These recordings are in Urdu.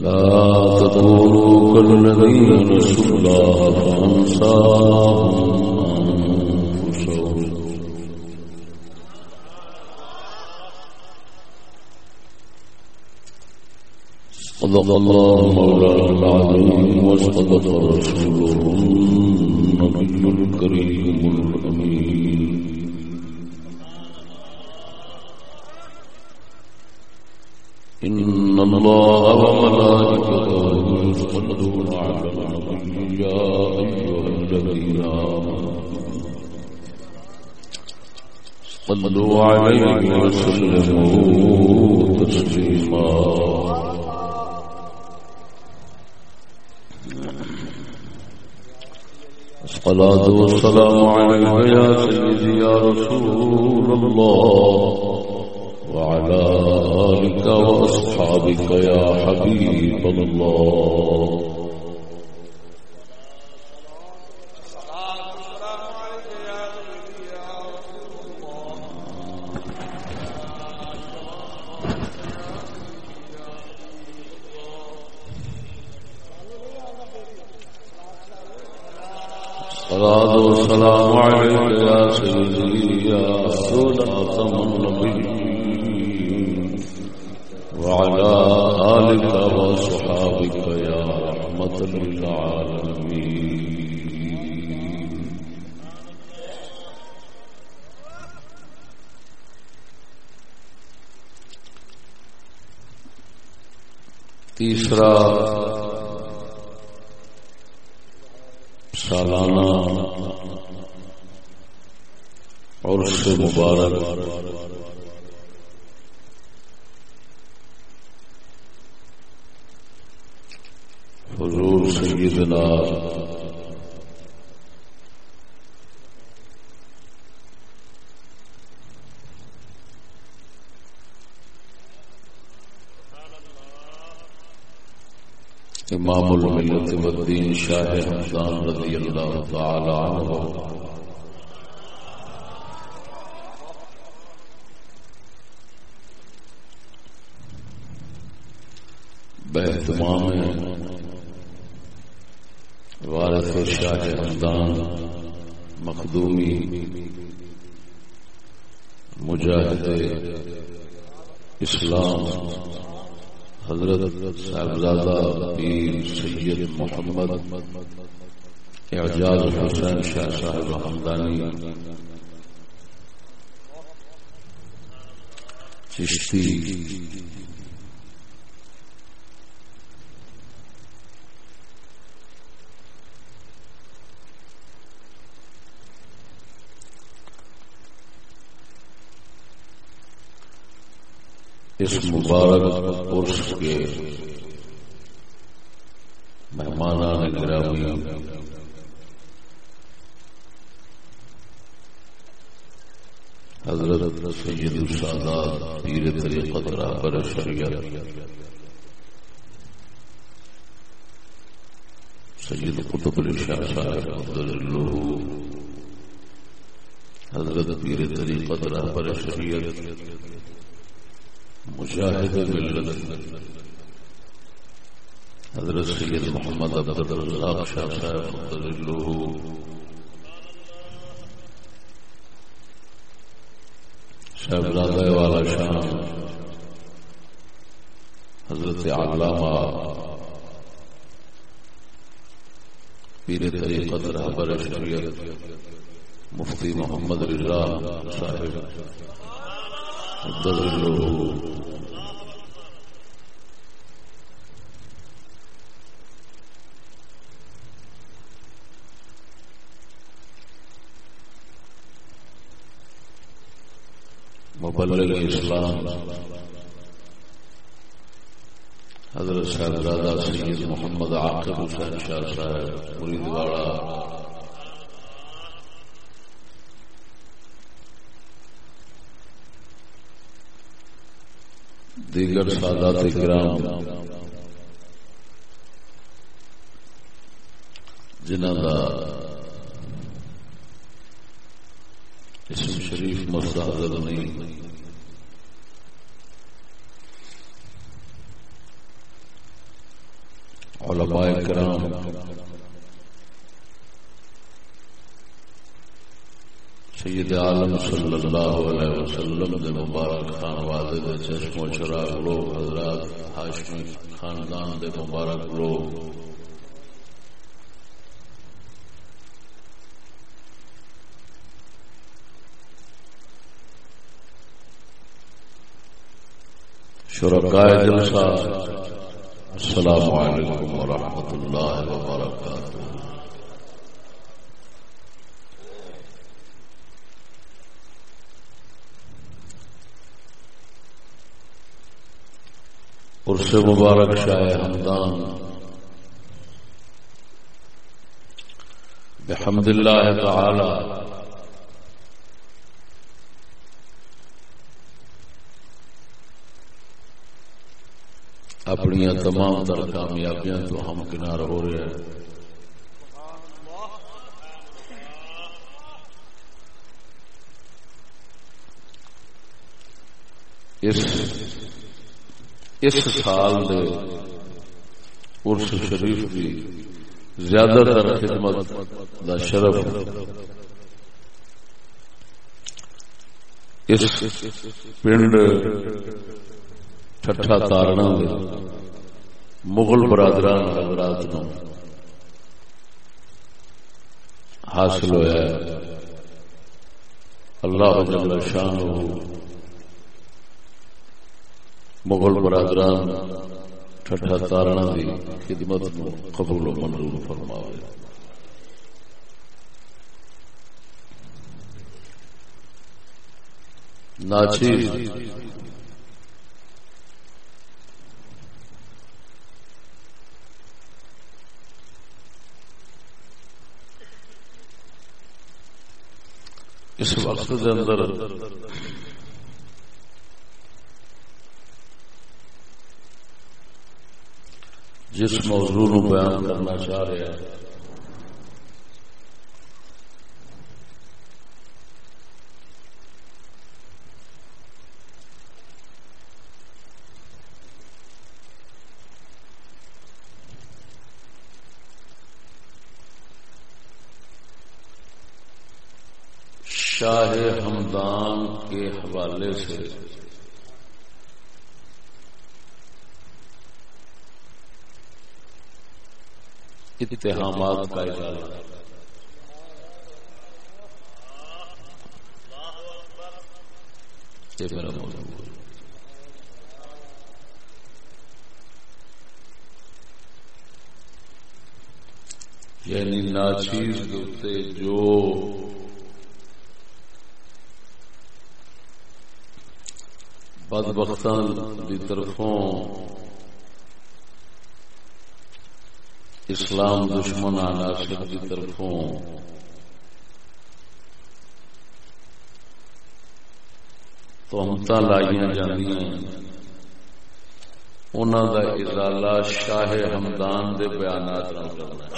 لا تكونوا كالذين نسوا الله فأنساهم أنفسهم. صدق الله مولانا العظيم وصدق رسوله النبي الكريم الأمين. الله وملائكته يصلون على النبي يا أيها الذين آمنوا صلوا عليه وسلموا تسليما الصلاة والسلام عليك يا سيدي يا رسول الله وعلى آلك وأصحابك يا حبيب الله. تیسرا سالانہ اور سے مبارک حضور سیدنا امام الملت والدین شاہ حمدان رضی اللہ تعالی عنہ۔ بہتمام وارث شاہ حمدان مخدومی، مجاہد اسلام۔ حضرت صاحبزادہ پیر سید محمد اعجاز حسین شاہ صاحب حمدانی چشتی اس مبارک عرس کے مہمان گرامی حضرت سید السادات پیر طریقت رہبر شریعت سید قطب الشاہ صاحب عبداللہ، حضرت پیر طریقت رہبر شریعت مشاہد ملت حضرت سید محمد عبد الرزاق شاہ صاحب والا شاہ۔ حضرت علامہ۔ پیر طریقت رہبر شریعت۔ مفتی محمد رضا صاحب۔ مبلغ اسلام حضرت صاحب سید محمد عاقب حسین شاہ صاحب مرید والا دیگر سادات کرام جنہ کا اسم شریف مستحضر نہیں۔ علماء کرام سید عالم صلی اللہ علیہ وسلم دے مبارک خان وادے دے چشم و چراغ لوگ، حضرات ہاشمی خاندان دے مبارک لوگ۔ شرکاء جلسہ، السلام علیکم ورحمۃ اللہ وبرکاتہ۔ عرص مبارک شاہ حمدان بحمد اللہ تعالی۔ اپنی تمام تر کامیابیاں تو ہم کنار ہو رہے ہیں۔ اس اس سال دے عرس شریف کی زیادہ تر خدمت دا شرف. اس پنڈ ٹھٹا تارنا دے مغل برادران حضرات نو حاصل ہوا اللہ جل شان مغل برادران ٹھٹا تارنا دی خدمت نو قبول و منظور فرماوے۔ ناچیز اس وقت دے اندر جس موضوع نو بیان کرنا چاہ رہے ہیں۔ شاہ ہمدان کے حوالے سے اتحامات کا اجازت میرا موضوع یعنی ناچیز جو بد بختان طرفوں اسلام دشمن عناصر کی طرفوں تہمت لائیا جی انہوں کا ازالہ شاہ ہمدان کے بیانات کرنا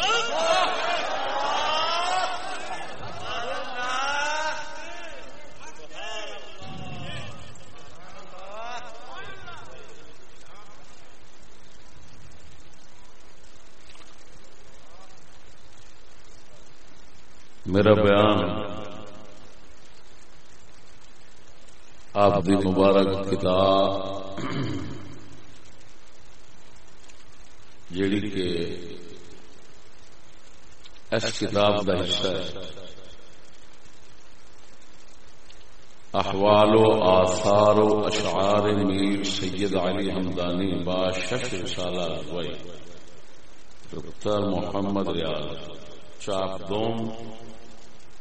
میرا بیان آپ دی مبارک کتاب جیڑی کہ اس کتاب کا حصہ ہے۔ احوال و آثار و اشعار میر سید علی حمدانی با شش رسالہ دکتر محمد ریاض۔ چاپ دوم۔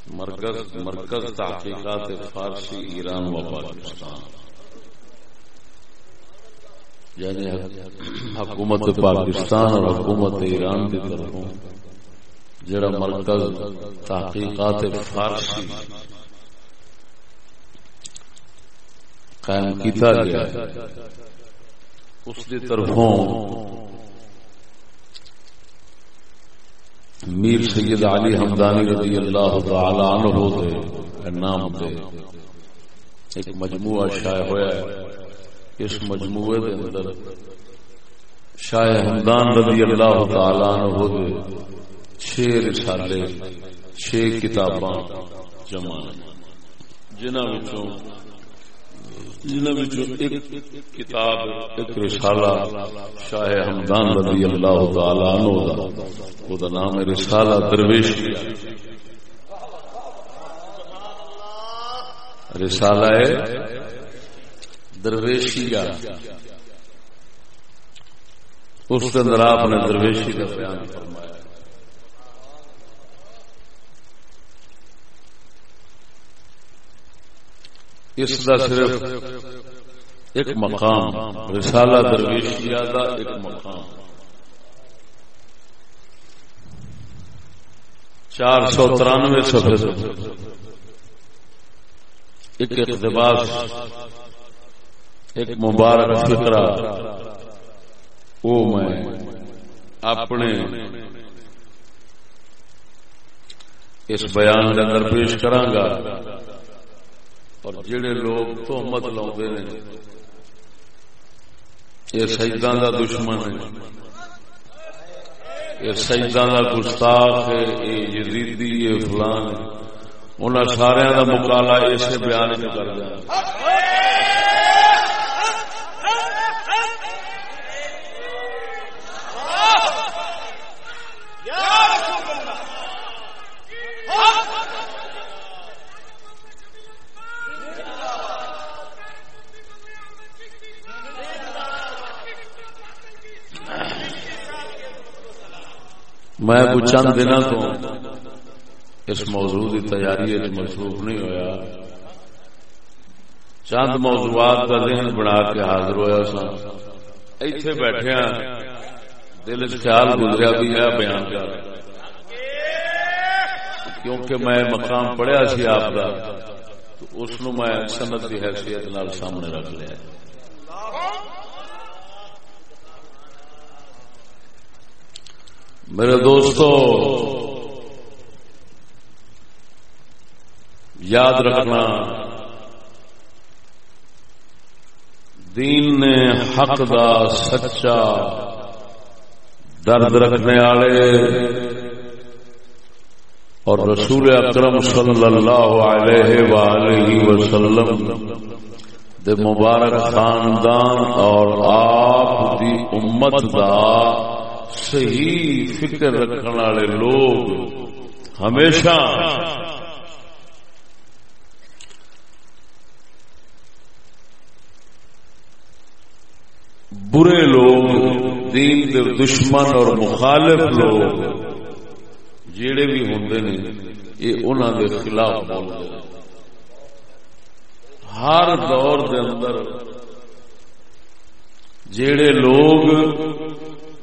مرکز مرکز تحقیقات فارسی، ایران و پاکستان۔ یعنی حکومت پاکستان اور حکومت ایران کی طرف جڑا مرکز تحقیقات فارسی قائم کیتا گیا، اس کی طرفوں میر سید علی حمدانی رضی اللہ تعالی عنہ دے نام دے۔ ایک مجموعہ شائع ہویا ہے۔ اس مجموعے دے اندر شاہ ہمدان رضی اللہ تعالی عنہ دے چھ رسالے، چھ کتاباں جمع جنہاں وچوں جنہاں وچوں ایک کتاب، ایک رسالہ شاہ ہمدان رضی اللہ تعالی عنہ دا، او دا نام ہے رسالہ درویش۔ رسالہ ہے درویشیہ۔ اس کے اندر آپ نے درویشی کا بیان فرمایا۔ اس کا صرف ایک مقام، رسالہ درویشیا کا ایک مقام۔ چار سو ترانوے سفر ایک اقتباس، ایک مبارک فکرہ وہ میں اپنے اس بیان کے اندر پیش کرانگا اور جڑے لوگ تہمت لاؤ یہ شہیدان کا دشمن ہے۔ یہ شہیدان کا گستاخ ہے، یہ یزیدی، یہ فلان ہے۔ انہوں سارا کا مقابلہ اسے بیان کر دیا میں کچھ چند دن تو اس موضوع کی تیاری مصروف نہیں ہویا۔ چند موضوعات کا ذہن بنا کے حاضر ہوا سا ایتھے بیٹھے ہاں۔ دل خیال گزریا بھی ہے بیان کر۔ کیونکہ میں مقام پڑھیا سی آپ کا اس میں سنت کی حیثیت سامنے رکھ لیا۔ میرے دوستو، یاد رکھنا، دین نے حق دا سچا درد رکھنے والے اور رسول اکرم صلی اللہ علیہ وآلہ وسلم دے مبارک خاندان اور آپ دی امت دا صحیح فکر رکھنے والے لوگ ہمیشہ برے لوگ، دین دے دشمن اور مخالف لوگ جڑے بھی ہوں نے یہ انہوں دے خلاف بولتے ہر دور دے اندر جڑے لوگ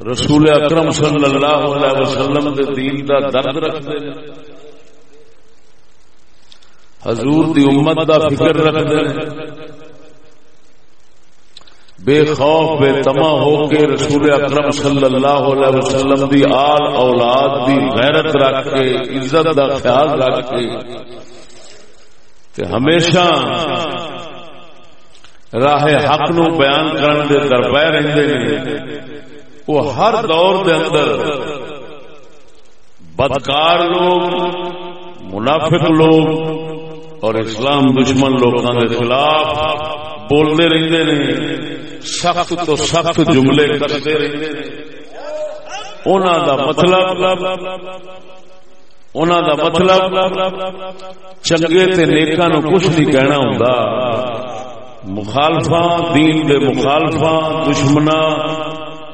رسول اکرم صلی اللہ علیہ وسلم دے دین دا درد رکھتے ہیں۔ حضور دی امت دا فکر رکھتے ہیں۔ بے خوف، بے تما ہو کے رسول اکرم صلی اللہ علیہ وسلم دی آل اولاد دی غیرت رکھ کے، عزت دا خیال رکھ کے تے ہمیشہ راہ حق نو بیان کرنے دے دربے رہندے نے۔ وہ ہر دور دے اندر بدکار لوگ، منافق لوگ اور اسلام دشمن لوگوں کے خلاف بولتے رہتے ہیں سخت تو سخت جملے کرتے رہتے مطلب انہوں دا مطلب چنگے تے نیکا نو کچھ نہیں کہنا ہوں مخالفا دین دے مخالفا دشمنا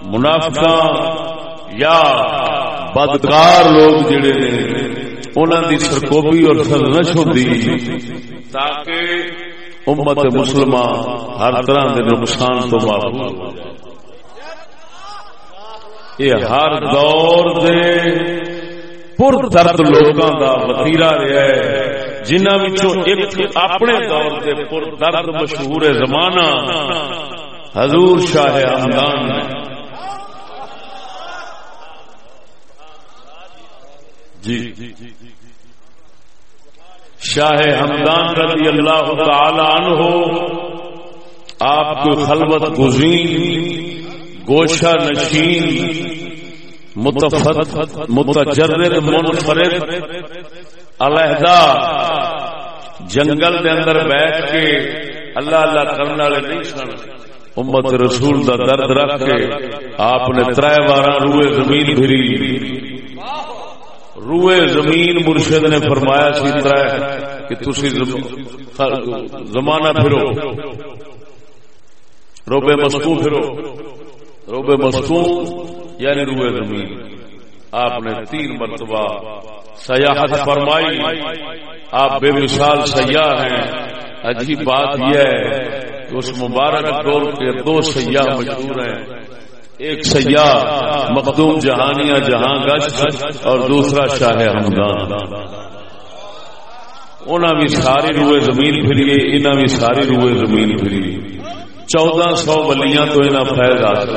منافقا یا بدکار لوگ جڑے نے انہوں دی سرکوبی اور سرنش ہوتی تاکہ امت مسلمان ہر طرح کے نقصان تو محفوظ یہ ہر دور دے پر درد لوگوں کا وتیرا رہا ہے جنہوں ایک اپنے دور دے پر درد مشہور زمانہ حضور شاہ ہمدان نے جی۔ شاہ ہمدان رضی اللہ تعالی عنہ، آپ کو خلوت گزین، گوشہ نشین متجرد، منفرد، علیحدہ جنگل دے اندر بیٹھ کے اللہ اللہ کرنے والے نہیں سن۔ امت رسول دا درد رکھ کے آپ نے تر بارہ روئے زمین پھری روئے زمین مرشد نے فرمایا سی کہ تھی زمانہ پھرو۔ روبے مسکو پھرو۔ روبے مسکو یعنی روئے زمین۔ آپ نے تین مرتبہ سیاحت فرمائی۔ آپ بے مثال سیاح ہیں۔ عجیب بات یہ ہے کہ اس مبارک دور کے دو سیاح مشہور ہیں۔ ایک سیاح، مخدوم جہانیہ جہاں گش اور دوسرا شاہ ہمدان انہوں بھی ساری روئے زمین پھری انہوں بھی ساری روئے زمین پھری چودہ سو ولیاں تو انہیں فیض حاصل۔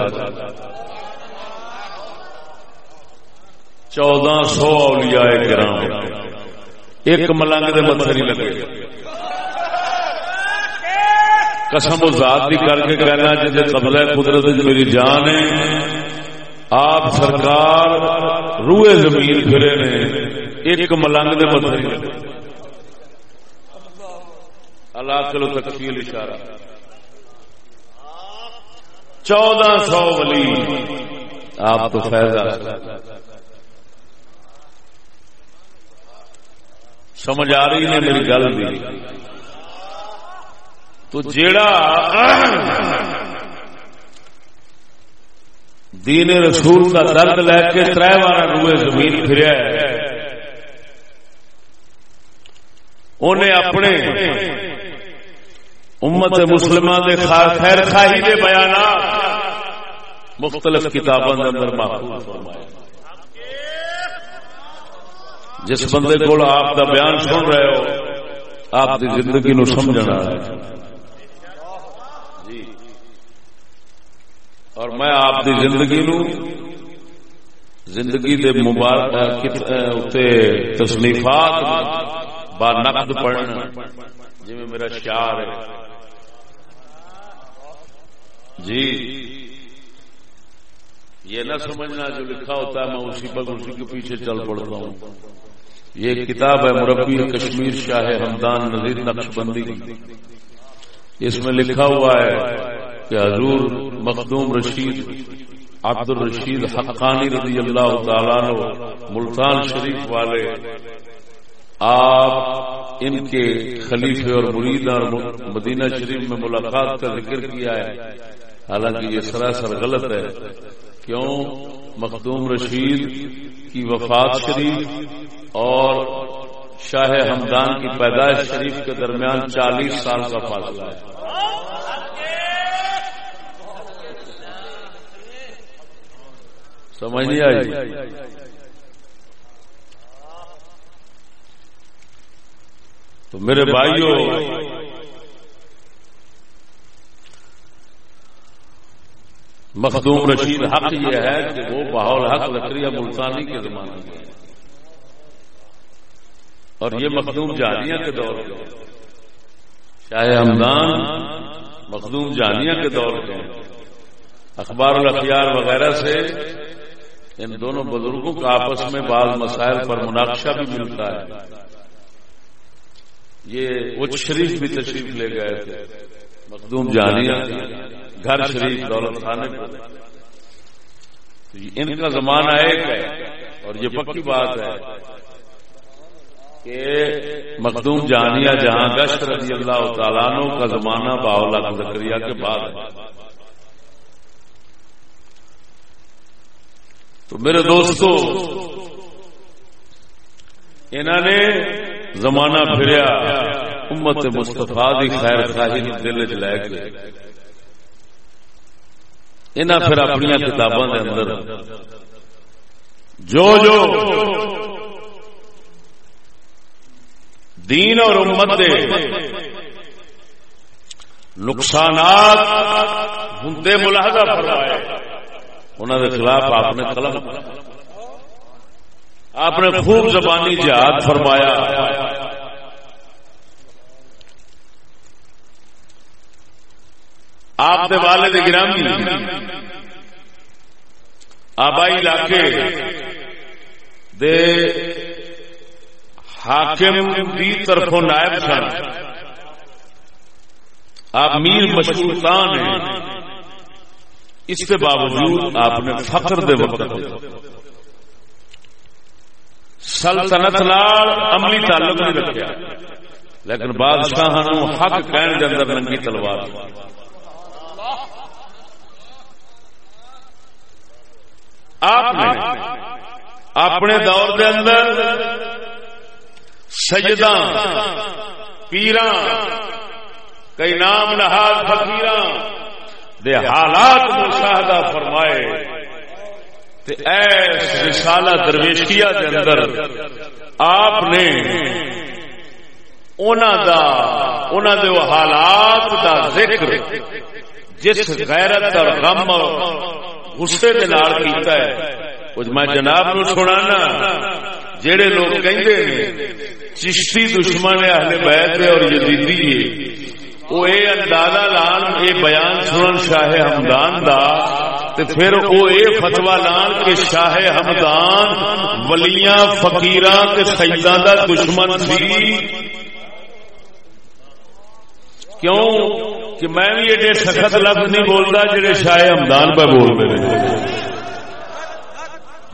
چودہ سو اولیاء کرام۔ ایک ملنگ دے متھر نہیں لگے۔ قسم ذات بھی کر کے کہنا جی قبضہ قدرت میری جان ہے۔ آپ سرکار روئے زمین پھرے نے، ایک ملنگ دے متھر اللہ کلو تکفیل اشارہ۔ چودہ سو ولی۔ آپ تو فیض سمجھ آ رہی ہے میری گل بھی۔ تو جیڑا دین رسول کا درد لے کے تر بار روئے زمین پھریا انہیں اپنے امت مسلمان دے خیر خاہی دے بیانات مختلف کتابوں کے اندر محفوظ فرمایا جس بندے کو آپ کا بیان سن رہے ہو، آپ کی زندگی نو سمجھنا جی اور میں آپ کی زندگی نو زندگی دے مبارک تصنیفات با نقد پڑھنا جی میرا شعر ہے۔ جی۔ یہ نہ سمجھنا جو لکھا ہوتا ہے میں اسی پر اسی کے پیچھے چل پڑتا ہوں۔ یہ کتاب ہے مربی کشمیر شاہ حمدان نظیر نقش بندی اس میں لکھا ہوا ہے کہ حضور مخدوم رشید عبد الرشید حقانی رضی اللہ تعالیٰ ملتان شریف والے، آپ ان کے خلیفے اور مرید اور مدینہ شریف میں ملاقات کا ذکر کیا ہے۔ حالانکہ یہ سراسر غلط ہے۔ کیوں؟ مخدوم رشید کی وفات شریف اور شاہ ہمدان کی پیدائش شریف کے درمیان چالیس سال کا فاصلہ ہے۔ سمجھ نہیں آئی۔ تو میرے بھائیوں مخدوم رشید حق یہ ہے کہ وہ بہول حق لکڑی ملتانی کے زمانے میں۔ اور یہ مخدوم جانیہ کے دور کے شاہ ہمدان مخدوم جانیہ کے دور کے اخبار الاخیار وغیرہ سے ان دونوں بزرگوں کا آپس میں بعض مسائل پر مناقشہ بھی ملتا ہے۔ یہ اچ شریف بھی تشریف لے گئے تھے۔ مخدوم جانیہ گھر شریف دولت خانے پر۔ ان کا زمانہ ایک ہے۔ اور یہ پکی بات ہے کہ مخدوم جانیہ جہاں گشت رضی اللہ تعالیٰ کا زمانہ باولا زکریہ کے بعد ہے۔ تو میرے دوستو انہوں نے زمانہ پھریا، امت مستفا دی خیر خاہی دل چ لے کے۔ انہیں پھر اپنی کتابوں کے اندر۔ جو جو دین اور امت دے نقصانات ہوں ملاحظہ فرمایا انہوں کے خلاف آپ نے قلم آپ نے خوب زبانی جہاد فرمایا۔ آپ کے والد گرامی، آبائی علاقے دے حاکم دی طرف نائب سن۔ آپ میر مشہور ہیں۔ اس کے باوجود آپ نے فخر دے وقت سلطنت لال عملی تعلق نہیں رکھا لیکن بادشاہ حق کہنے کے اندر ننگی تلوار۔ آپ نے اپنے دور دے اندر سجدہ پیرا کئی نام نہاد فکیر دے حالات مشاہدہ فرمائے۔ تے ایس رسالہ درویشیا دے اندر آپ نے اونا دا اونا دے وہ حالات دا ذکر جس غیرت اور غم اور غصے دے نال کیتا ہے۔ کچھ میں جناب نو سنانا جڑے لوگ کہندے نے، چشتی دشمن اہل بیت اور یزیدی ہے وہ اے اندازہ لان، اے بیان سنن شاہ ہمدان دا، تے پھر وہ اے فتوا لان کہ شاہ ہمدان ولیاں، فقیراں تے سیداں دا دشمن سی کیوں؟ کہ میں بھی ایڈے سخت لفظ نہیں بولتا جڑے شاہ ہمدان پہ بول رہے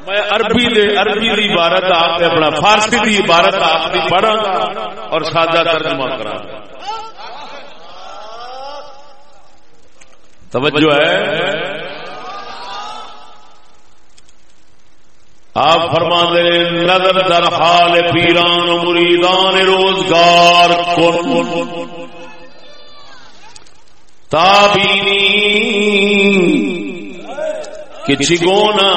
میں عربی دے، عربی دی عبارت آپ اپنا، فارسی دی عبارت آپ کی پڑھا اور سادہ ترجمہ کرا توجہ ہے۔ آپ فرما دے نظر در حال پیران مریدان روزگار کن۔ تابینی کچھ گونا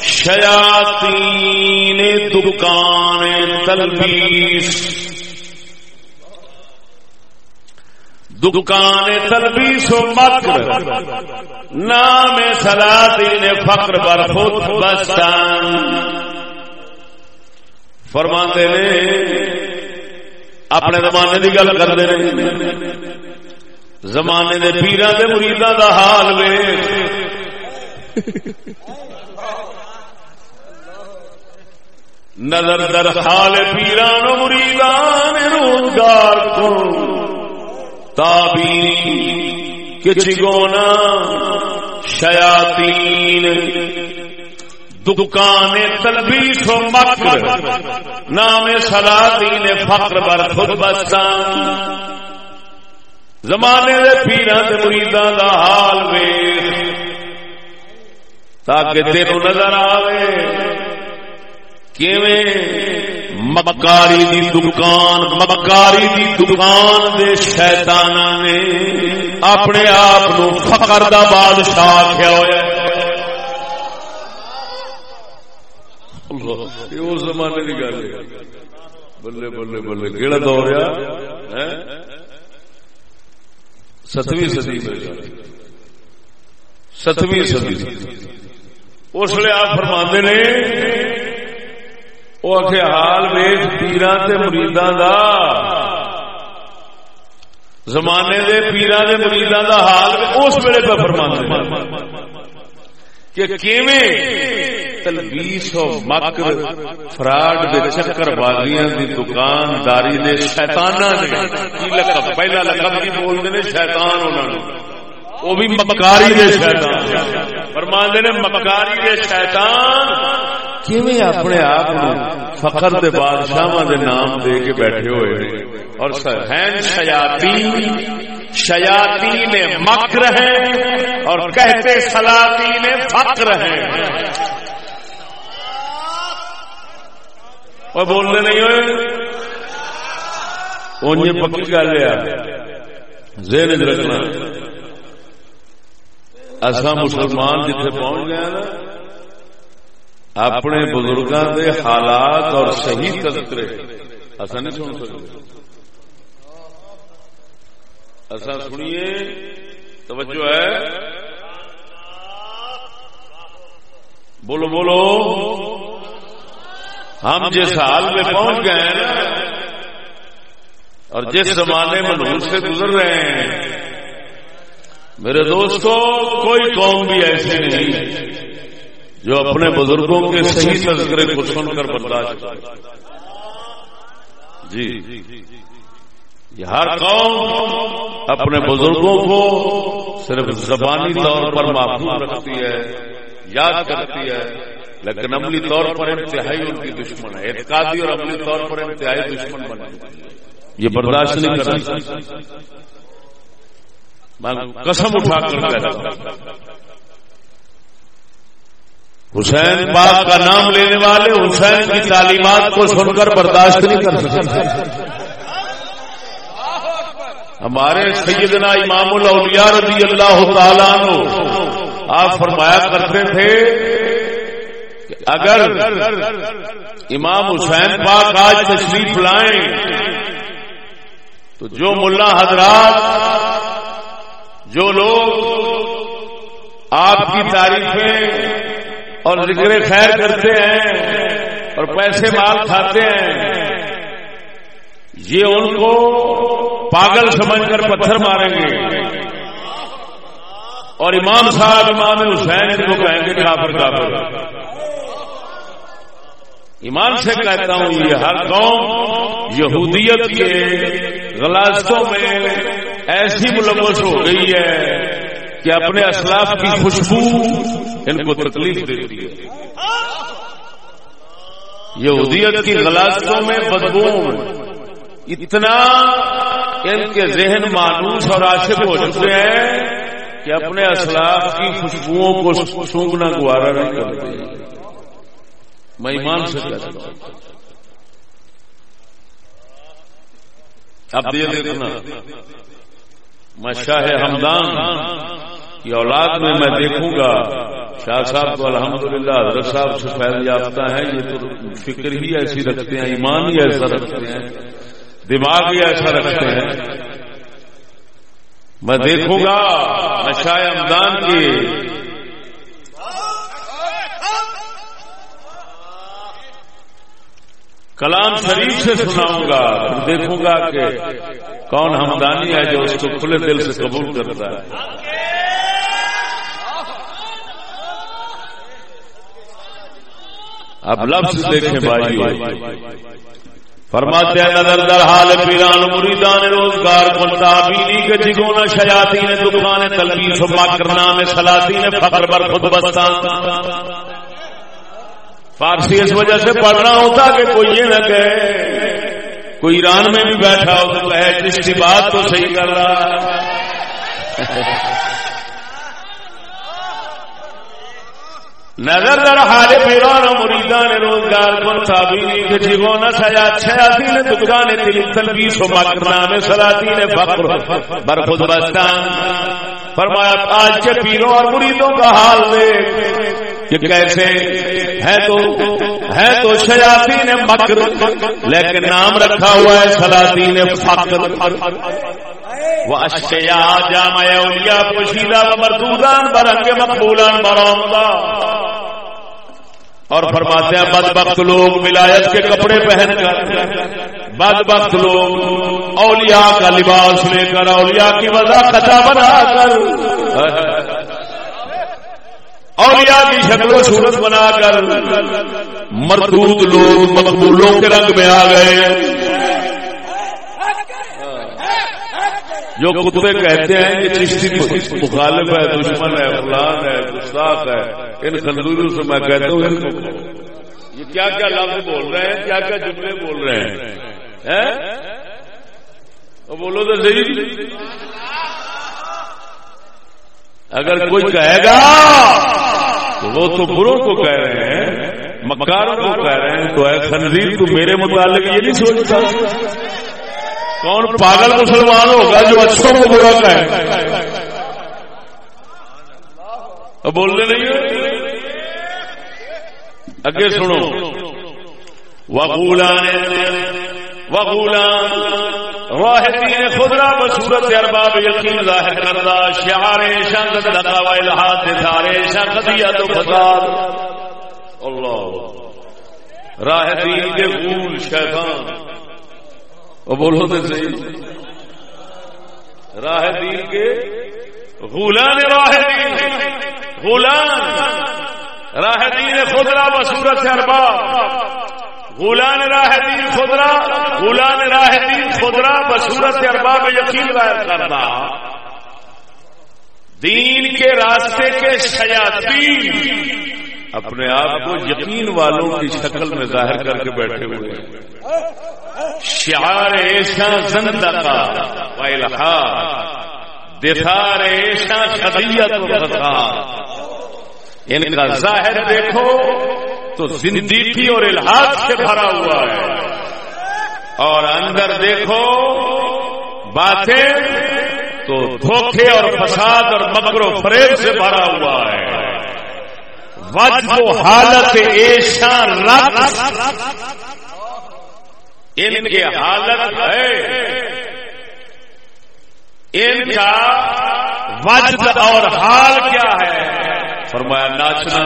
شیاطین دکان تلبیس دکان تلبیس و مکر، نام سلاطین فقر پر خود بستان۔ فرماتے نے، اپنے زمانے کی گل کرتے ہیں۔ زمانے دے پیران دے مریداں دا حال ویخ نظر در حال پیران مریدان روزگار کو تابی کچھ گونا شیاطین، دکان تلبیس و مکر، نام سلاطین فقر بر خود بستان۔ زمانے دے پیران دے مریدان دا حال ویخ تاکہ تینوں نظر آئے مکاری دی دکان مکاری دی دکان دے شیطان نے اپنے آپ فخر دا بادشاہ کیا ہوا اس زمانے کی گل بلے بلے بلے کہڑا دور ستویں سدی ستویں سدی اس لیے آپ فرما نے وہ آخ حال ویس پیران سے مریداں دا۔ زمانے دے پیران دے مریداں دا حال اس ویلے پہ فرما کہ کیویں تلبیس و مکر فراڈ دے چکر بازیاں دی دکانداری دے شیطاناں نے۔ کی لقب؟ پہلا لقب کی بول دے شیطان انہاں نے وہ بھی مکاری دے شیطان۔ فرمان دے مکاری دے شیطان کیویں اپنے آپ فخر دے بادشاہ دے نام دے کے بیٹھے ہوئے اور ہیں شیاتی شیاتی نے مکر ہیں اور کہتے سلاتی نے فخر ہیں اور بولنے نہیں ہوئے ان پکی گل ہے ذہن رکھنا اصا مسلمان جتنے پہنچ گئے نا اپنے بزرگوں کے حالات اور صحیح تذکرے۔ اصا نہیں سن سکتے۔ اصا سنیے توجہ ہے۔ بولو بولو۔ ہم جس حال میں پہنچ گئے ہیں اور جس زمانے میں سے گزر رہے ہیں۔ میرے دوستو کوئی قوم بھی ایسی نہیں۔ جو اپنے بزرگوں کے صحیح تذکرے کو سن کر برداشت جی۔ یہ ہر قوم اپنے بزرگوں کو صرف زبانی طور پر محفوظ رکھتی ہے، یاد کرتی ہے، لیکن عملی طور پر انتہائی ان کی دشمن ہے۔ اعتقادی اور عملی طور پر انتہائی دشمن بن یہ برداشت نہیں کر میں قسم اٹھا کر حسین پاک کا نام لینے والے حسین کی تعلیمات کو سن کر برداشت نہیں کر سکتے۔ ہمارے سیدنا امام الاولیاء رضی اللہ تعالیٰ آپ فرمایا کرتے تھے کہ اگر امام حسین پاک آج تشریف لائیں، تو جو ملا حضرات، جو لوگ آپ کی تعریفیں اور ذکر خیر کرتے ہیں اور پیسے مال کھاتے ہیں۔ یہ ان کو پاگل سمجھ کر پتھر ماریں گے۔ اور امام صاحب، امام حسین کو کہیں گے، کافر کافر۔ ایمان سے کہتا ہوں، یہ ہر قوم یہودیت کے غلاستوں میں ایسی ملوث ہو گئی ہے۔ کہ اپنے اسلاف کی خوشبو ان کو تکلیف دیتی ہے۔ یہ کی غلاستوں میں بدبو اتنا ان کے ذہن مانوس اور عاشق ہو چکے ہیں کہ اپنے اسلاف کی خوشبوؤں کو سونگنا گوارا نہیں کرتے میں ایمان سے کہتا ہوں۔ اب یہ دیکھنا۔ میں شاہ حمدان کی اولاد میں میں دیکھوں گا۔ شاہ صاحب تو الحمدللہ حضرت صاحب سے پہل یافتہ ہے یہ تو فکر ہی ایسی رکھتے ہیں، ایمان ہی ایسا رکھتے ہیں، دماغ ہی ایسا رکھتے ہیں۔ میں دیکھوں گا، میں شاہ حمدان کی کلام شریف سے سناؤں گا، دیکھوں گا کہ کون ہمدانی ہے جو اس کو کھلے دل سے قبول کرتا ہے۔ اب لفظ دیکھیں بھائی، فرماتے ہیں، نظر در حال پیران مریدان روزگار کن تابینی کے جگونا شیاتی نے دکان تلبیس و ماکرنا میں سلاتی نے فقر بر خود بستان۔ فارسی اس وجہ سے پڑھنا ہوتا کہ کوئی یہ نہ کہے۔ کوئی ایران میں بھی بیٹھا ہو تو ہے جس کی بات تو صحیح کر رہا۔ نظر در حال پیران و مریدان روزگار کن تابینی کے جیگونا سجا چھیاتین دکان دل تلبیس و مکرنام سلاتین فقر بر خود بستان۔ فرمایا، آج کے پیروں اور مریدوں کا حال دے کہ کیسے ہے تو ہے تو شیاطین مکر، لیکن نام رکھا ہوا ہے سلاتین فقر وہ اشیا جامع اولیاء پوشیدہ و مردودان برنگ مقبولان برآمدہ اور فرماتے ہیں بد بخت لوگ ولایت کے کپڑے پہن کر بد بخت لوگ اولیاء کا لباس لے کر، اولیاء کی وضا خطا بنا کر، اولیاء کی شکل و صورت بنا کر، مردود لوگ مقبولوں کے رنگ میں آ گئے۔ جو کتبے کہتے ہیں کہ چشتی مخالف ہے، دشمن ہے، فلان ہے، گستاخ ہے، ان خندوروں سے میں کہتا ہوں، ان کو یہ کیا کیا لفظ بول رہے ہیں، کیا کیا جملے بول رہے ہیں؟ بولو تو صحیح۔ اگر کوئی کہے گا، تو وہ تو بروں کو کہہ رہے ہیں، مکاروں کو کہہ رہے ہیں، تو اے خنزیر، تو میرے متعلق یہ نہیں سوچتا۔ کون پاگل مسلمان ہوگا جو اچھوں کو برا ہے بولنے نہیں اگے سنو۔ وغولان وغولان واحدین خدرا بصورت ارباب یقین ظاہر کردہ شعار شان دقا و الہات دھارے شان قضیت و فساد۔ اللہ راہ دین کے غول، شیطان۔ وہ بولو تو صحیح۔ راہ دین کے غلام راہ دین۔ غلام راہ دین خدرا بصورت ارباب۔ غلان راہ دین خدرا غلان راہ دین خدرا بصورت ارباب یقین ظاہر کرنا۔ دین کے راستے کے شیاطین۔ اپنے آپ کو یقین والوں کی شکل میں ظاہر کر کے بیٹھے ہوئے شعار ایشا زندہ کا ویلہا دثار ایشا خدیت و ان کا ظاہر دیکھو تو زندگی اور الحاظ سے بھرا ہوا ہے۔ اور اندر دیکھو باتیں تو دھوکے اور فساد اور مکر و فریب سے بھرا ہوا ہے۔ وجہ حالت ایشا ان کی حالت ہے۔ ان کا وجد اور حال کیا ہے؟ فرمایا ناچنا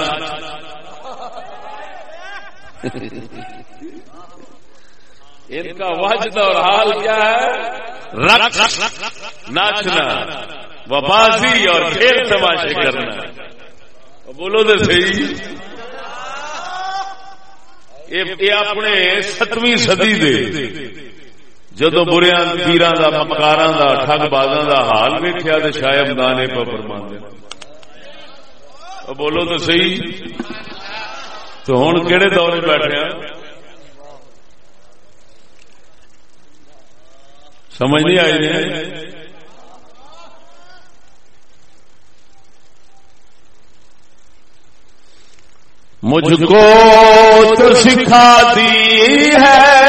ان کا وجد اور حال کیا ہے؟ ناچنا وبازی اور کھیل تماشے کرنا۔ بولو تو صحیح؟ یہ اپنے ستویں سدی دے جدو بریا پیران کا مکارا کا ٹگ بازا کا حال ویکیا تو شاید دانے پر فرما بولو تو صحیح؟ تو ہوں کہڑے دور بیٹھے ہیں؟ سمجھ نہیں آئی جی؟ مجھ کو تو سکھا دی ہے۔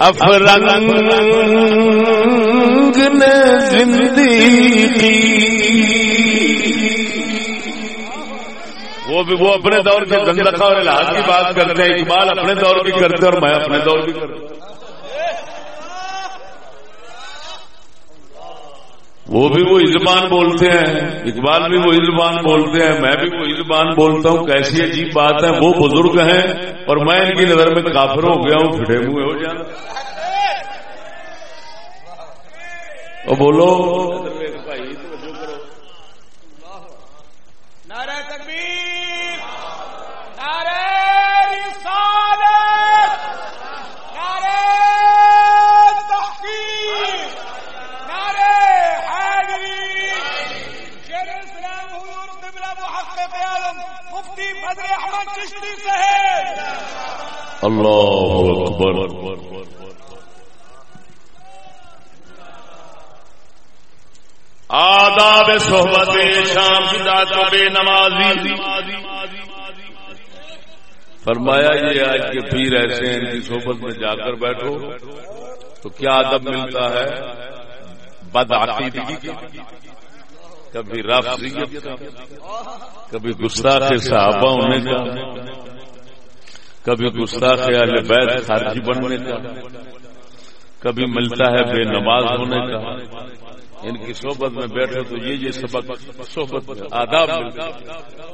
افرنگ نے زندگی وہ بھی وہ اپنے دور کے گندکا اور الحاظ کی بات کرتے ہیں اقبال اپنے دور کی کرتے اور میں اپنے دور کی کرتا وہ بھی وہی زبان بولتے ہیں، اقبال بھی وہی زبان بولتے ہیں، میں بھی وہی زبان بولتا ہوں، کیسی عجیب بات ہے، وہ بزرگ ہیں اور میں ان کی نظر میں کافر ہو گیا ہوں پھڑے ہوئے ہو جانا۔ بولو۔ اللہ اکبر۔ آداب صحبت شام کی بے نمازی۔ فرمایا یہ آج کے پیر ایسے ہیں ان کی صحبت میں جا کر بیٹھو، تو کیا ادب ملتا ہے؟ بد عقیدگی کبھی رفضیت کا کبھی گستاخ صحابہ ہونے کا۔ کبھی گستاخ اہل بیت خارجی بننے کا، کبھی ملتا ہے بے نماز ہونے کا۔ ان کی صحبت میں بیٹھے تو یہ یہ سبق، صحبت آداب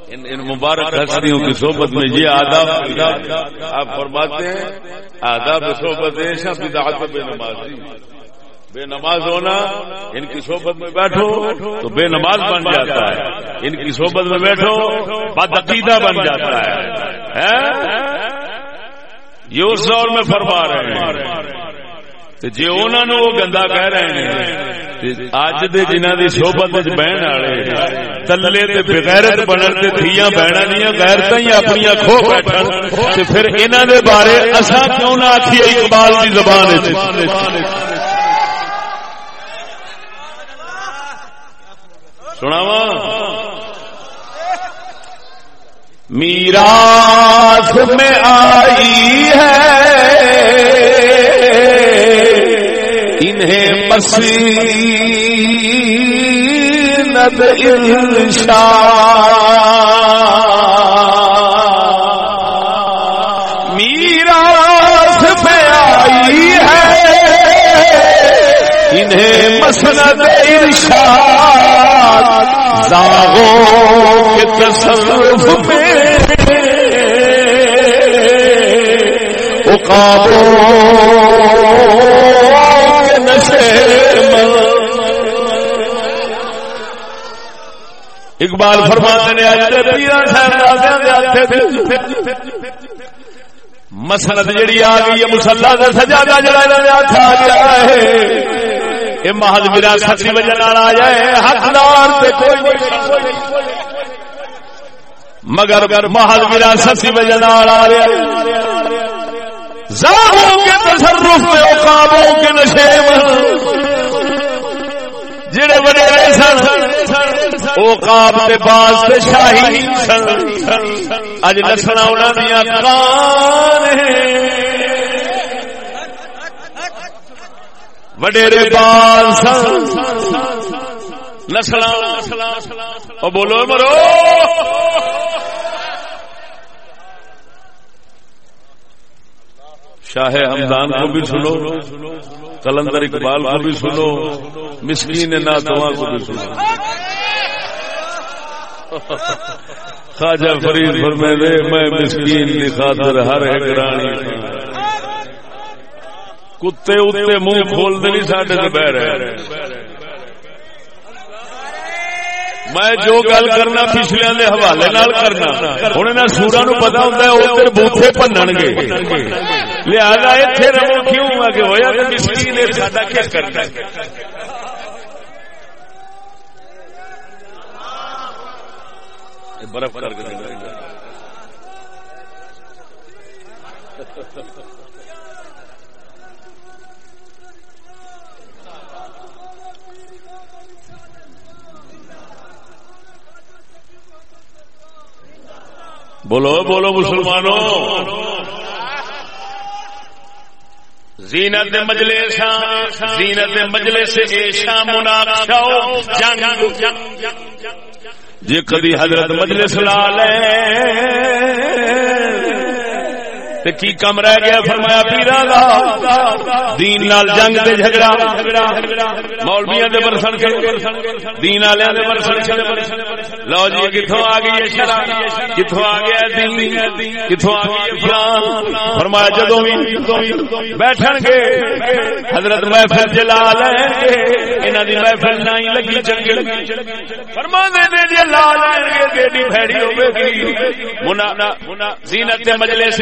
ان ان مبارک ہستیوں کی صحبت میں یہ آداب آپ فرماتے ہیں، آداب صحبت بے نمازی۔ بے نماز ہونا، ان کی صحبت میں بیٹھو، تو بے نماز بن جاتا ہے۔ ان کی صحبت میں بیٹھو بدعقیدہ بن جاتا ہے۔ یہ اس دور میں فرما رہے ہیں۔ جی انہوں نے وہ گندا کہہ رہے ہیں اج دے جنہ دی صحبت وچ بہن والے تلے تے بغیرت بنن تے تھیاں بہنا نہیں غیرتاں ہی اپنی کھو بیٹھن، تے پھر انہاں دے بارے اساں کیوں نہ آکھیے اقبال دی زبان وچ؟ سناواں۔ میراث میں آئی ہے۔ انہیں مسیح ند انشا میراث میں آئی ہے۔ انہیں مسند ارشاد داغوں کے تصرف میں اقابوں کے نشے اقبال فرماتے نے مسنت جڑی آ گئی ہے مسلا کا سجا جڑا آ گیا ہے۔ یہ محل میرا سچی وجہ آ جائے، حقدار مگر محل میرا سچی وجہ آ رہا ہے کے تصرف میں اوقابوں کے نشے جڑے بڑے سن اوقاب کے باز تے شاہی سن۔ اج نسل انہاں دیا کان ہیں وڈیرے باز سن۔ نسل بولو مرو۔ شاہ حمدان کو بھی سنو، کلندر اقبال کو بھی سنو، مسکین ناتواں کو بھی سنو۔ خواجہ فرید فرمے میں مسکین کی خاطر ہر ایک رانی۔ کتے اتنے منہ کھول دے نہیں ساڈے بہ رہے میں جو گل کرنا پچھلے کے حوالے کرنا۔ ہوں انہیں سورا نو پتا ہوں بوٹے بنن گے۔ لہذا اتنے رہو کیوں کہ ہوا تو کیا کرنا برف کر کے بولو بولو مسلمانوں۔ زینت مجلے زینت مجلے سے جی کدی حضرت مجلس لا لے۔ کی کم رہ گیا فرمایا پیرا دین نال جنگ دے جھگڑا। مولویاں دے برسن کے دین والے دے برسن کے لو جی کتھوں آ گئی ہے شرع؟ کتھوں آ گیا دین؟ کتھوں آ گئی فلان؟ فرمایا جدوں بھی بیٹھن گے، حضرت محفل جلا لیں گے، انہاں دی محفل نہیں لگی چنگی فرما دے دے جی لا لیں گے کیڑی پھیڑی ہوے گی۔ منا زینت مجلس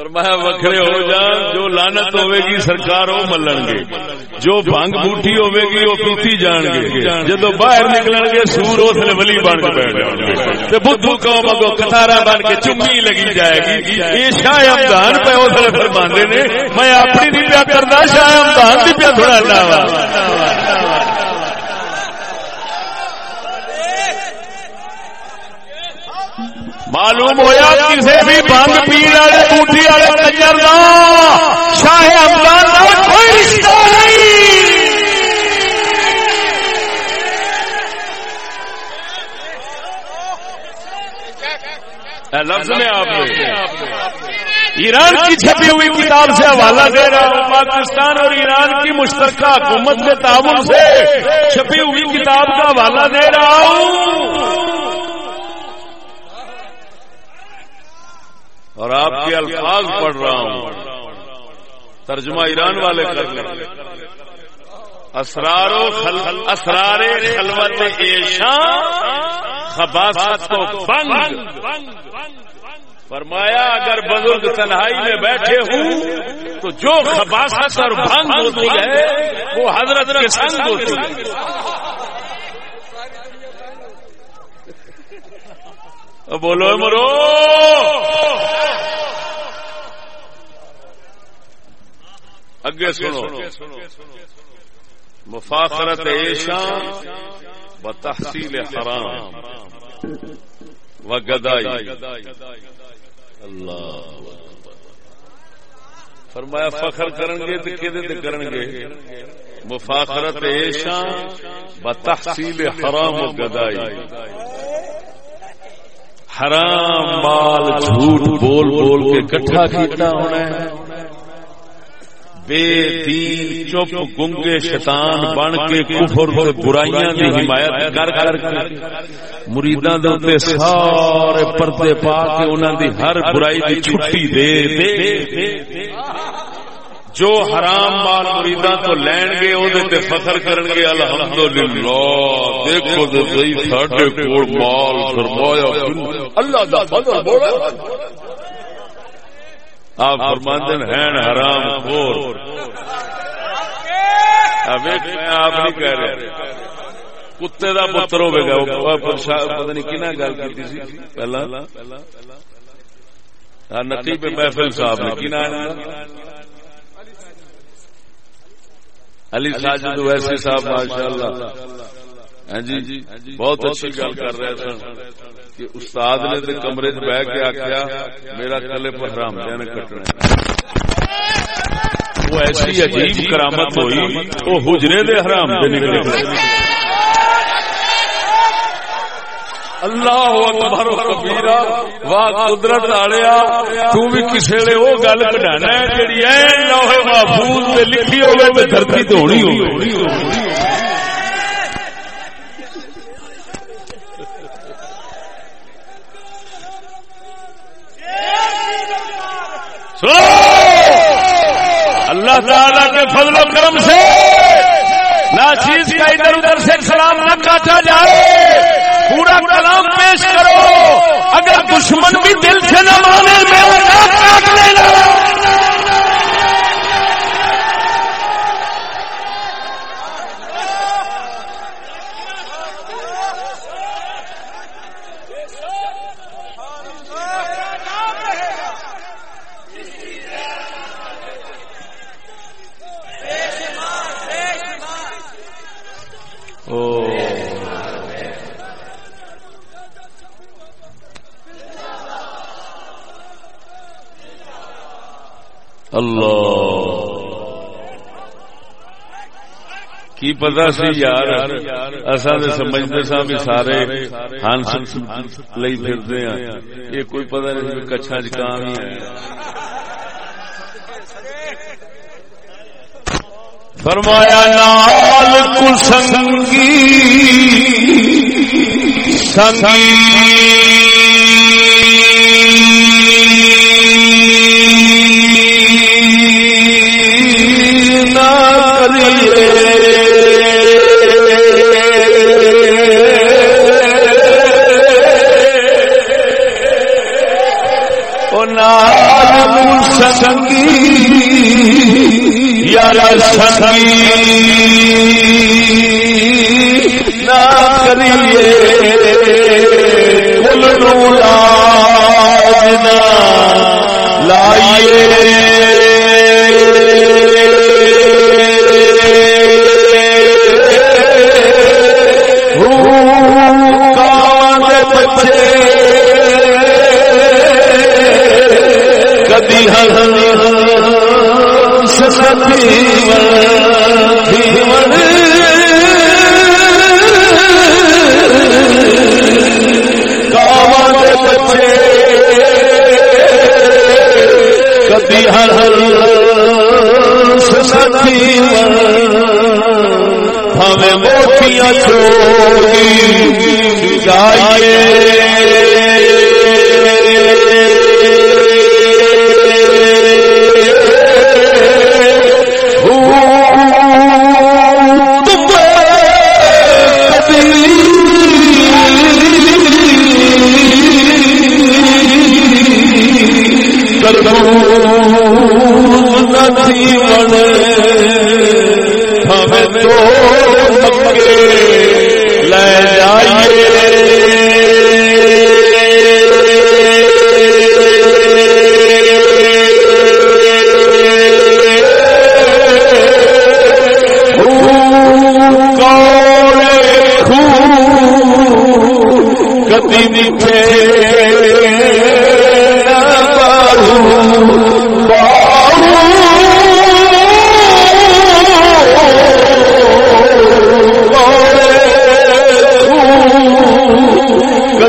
فرمایا وکھرے ہو جان، جو لانت ہوے گی سرکار وہ ملن گے۔ جو بھنگ بوٹی ہوے گی وہ پیتی جان گے۔ جدو باہر نکلن گے، سور اس نے ولی بن کے بیٹھ جان گے۔ تے بدھو قوم اگو کتارا بن کے چمی لگی جائے گی۔ یہ شاہ امدان پہ اس نے فرماندے نے، میں اپنی نہیں پیا کرنا شاہ امدان بھی پیا تھوڑا ڈاوا معلوم ہویا کسی بھی بند پی والے بوٹی والے کنجر شاہ افغان کوئی رشتہ نہیں! لفظ میں آپ ایران کی چھپی ہوئی کتاب سے حوالہ دے رہا ہوں، پاکستان اور ایران کی مشترکہ حکومت کے تعاون سے چھپی ہوئی کتاب کا حوالہ دے رہا ہوں۔ اور آپ کے الفاظ پڑھ رہا ہوں۔ ترجمہ ایران والے کر لیں۔ اسرار اسرار خلوت خباست فرمایا، اگر بزرگ تنہائی میں بیٹھے ہوں، تو جو خباست اور بھنگ ہوتی ہے، وہ حضرت کے سنگ ہوتی ہے۔ بولو مرو۔ اگے سنو۔ مفاخرت ایشا و تحصیل حرام و گدائی۔ اللہ۔ فرمایا فخر کرن گے تو کہ کرن گے۔ مفاخرت ایشا و تحصیل حرام و گدائی۔ حرام مال جھوٹ بول بول کے کٹھا کیتا ہونا ہے۔ بے دین، چپ گنگے شیطان بن کے کفر تے برائیاں دی حمایت کر کر کے مریداں دے تے سارے پردے پا کے انہاں دی ہر برائی دی چھٹی دے دے۔ جو حرام مال مریداں تو لین گے او تے فخر کرن گے، الحمدللہ، دیکھو تے صحیح، ساڈے کول مال فرمایا اللہ دا فضل بولا۔ آپ فرماندے ہیں حرام خور۔ اب آپ نہیں کہہ رہے کتے دا پتر ہوے گا پتہ نہیں کنا گل کیتی سی۔ پہلا۔ نقیب محفل صاحب نے کنا علی ساجد ویسی صاحب ماشاء اللہ ہاں جی؟ بہت اچھی گل کر رہے سن کہ استاد نے تو کمرے چ بہ کے آخیا میرا کلے پر حرام نے کٹنا وہ ایسی عجیب کرامت ہوئی وہ حجرے دے حرام دے نکلے۔ اللہ اکبر و کبیرا واہ قدرت والیا تو بھی کسے لے او گل کڈانا ہے جڑی اے لوح محفوظ تے لکھی ہوے تے دھرتی تے ہونی ہوے اللہ تعالی کے فضل و کرم سے نہ چیز کا ادھر ادھر سے سلام نہ کاٹا جائے۔ پورا کلام پیش کرو۔ اگر دشمن بھی دل سے نہ مانے میرا کاٹ لینا۔ اللہ۔ کی پتا سی یار اصا تو سمجھتے سا بھی سارے ہنس لئی پھرتے ہیں۔ یہ کوئی پتا نہیں کچھا چکان ہی ہے فرمایا، نال کسنگی سنگی سنگی۔ یار سنگی۔ نہ کریے کل نو لائیے۔ کبھی ہر سنگی ہمیں موتیاں چھوڑی جائیے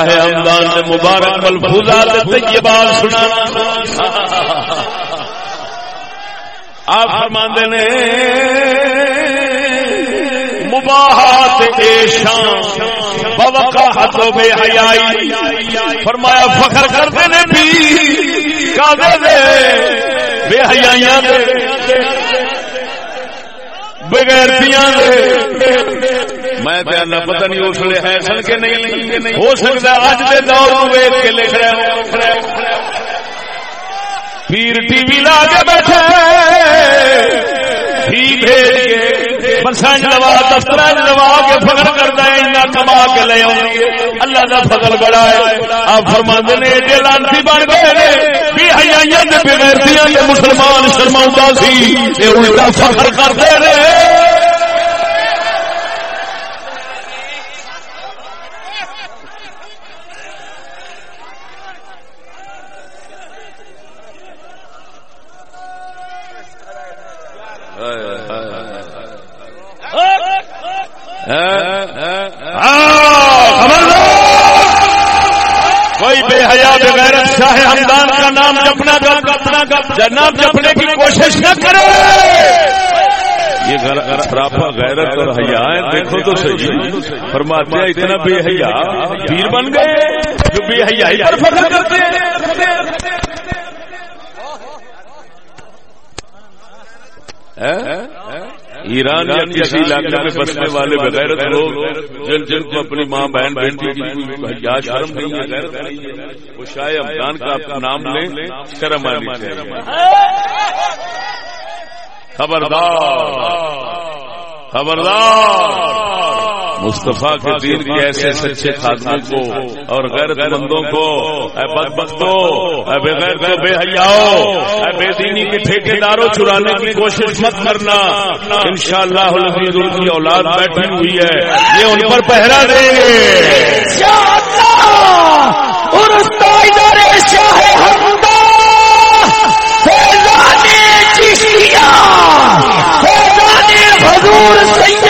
شاہ ہمدان نے مبارک ملفوظات طیبات سنا۔ آپ فرماندے نے، مباحات ایشان بوقاحت و بے حیائی۔ فرمایا، فخر کرتے نے بھی، کاغذ بے حیائیاں بغیر میں پتہ نہیں اس لیے ہے سن کے نہیں ہو سکتا اج کے دور ویچ کے لکھ رہے پیر ٹی وی لا کے بیٹھے ہی بھیج کے بسان لوا دفتر لوا کے فخر کرتا ہے اتنا کما کے لے اللہ کا فضل بڑا ہے۔ آپ فرما نے ایڈے لانسی بن گئے بغیر مسلمان شرما سی۔ الٹا فخر کرتے رہے کوئی بے حیا بغیر شاہ ہمدان کا نام جپنا کا نام جپنے کی کوشش نہ کرے یہ سراپا غیرت اور حیا ہے دیکھو تو صحیح۔ فرماتے ہیں اتنا بے حیا۔ پیر بن گئے۔ جو بے حیا پر فخر کرتے ہیں۔ ایران یا کسی علاقے میں بسنے والے بغیر لوگ جن جن کو اپنی ماں بہن بیٹی کی یا شرم نہیں ہے غیرت وہ شاہ افغان کا اپنا نام لیں شرم آنی چاہیے۔ خبردار۔ خبردار۔ مصطفیٰ کے دین کے ایسے سچے خاتموں کو اور غیر مندوں کو اے بد بختوں اے بغیر کو بے حیاؤ اے بے دینی کے ٹھیکے داروں چرانے کی کوشش مت کرنا ان شاء اللہ کی اولاد بیٹھی ہوئی ہے یہ ان پر پہرا دیں گے حضور سیدی خواجہ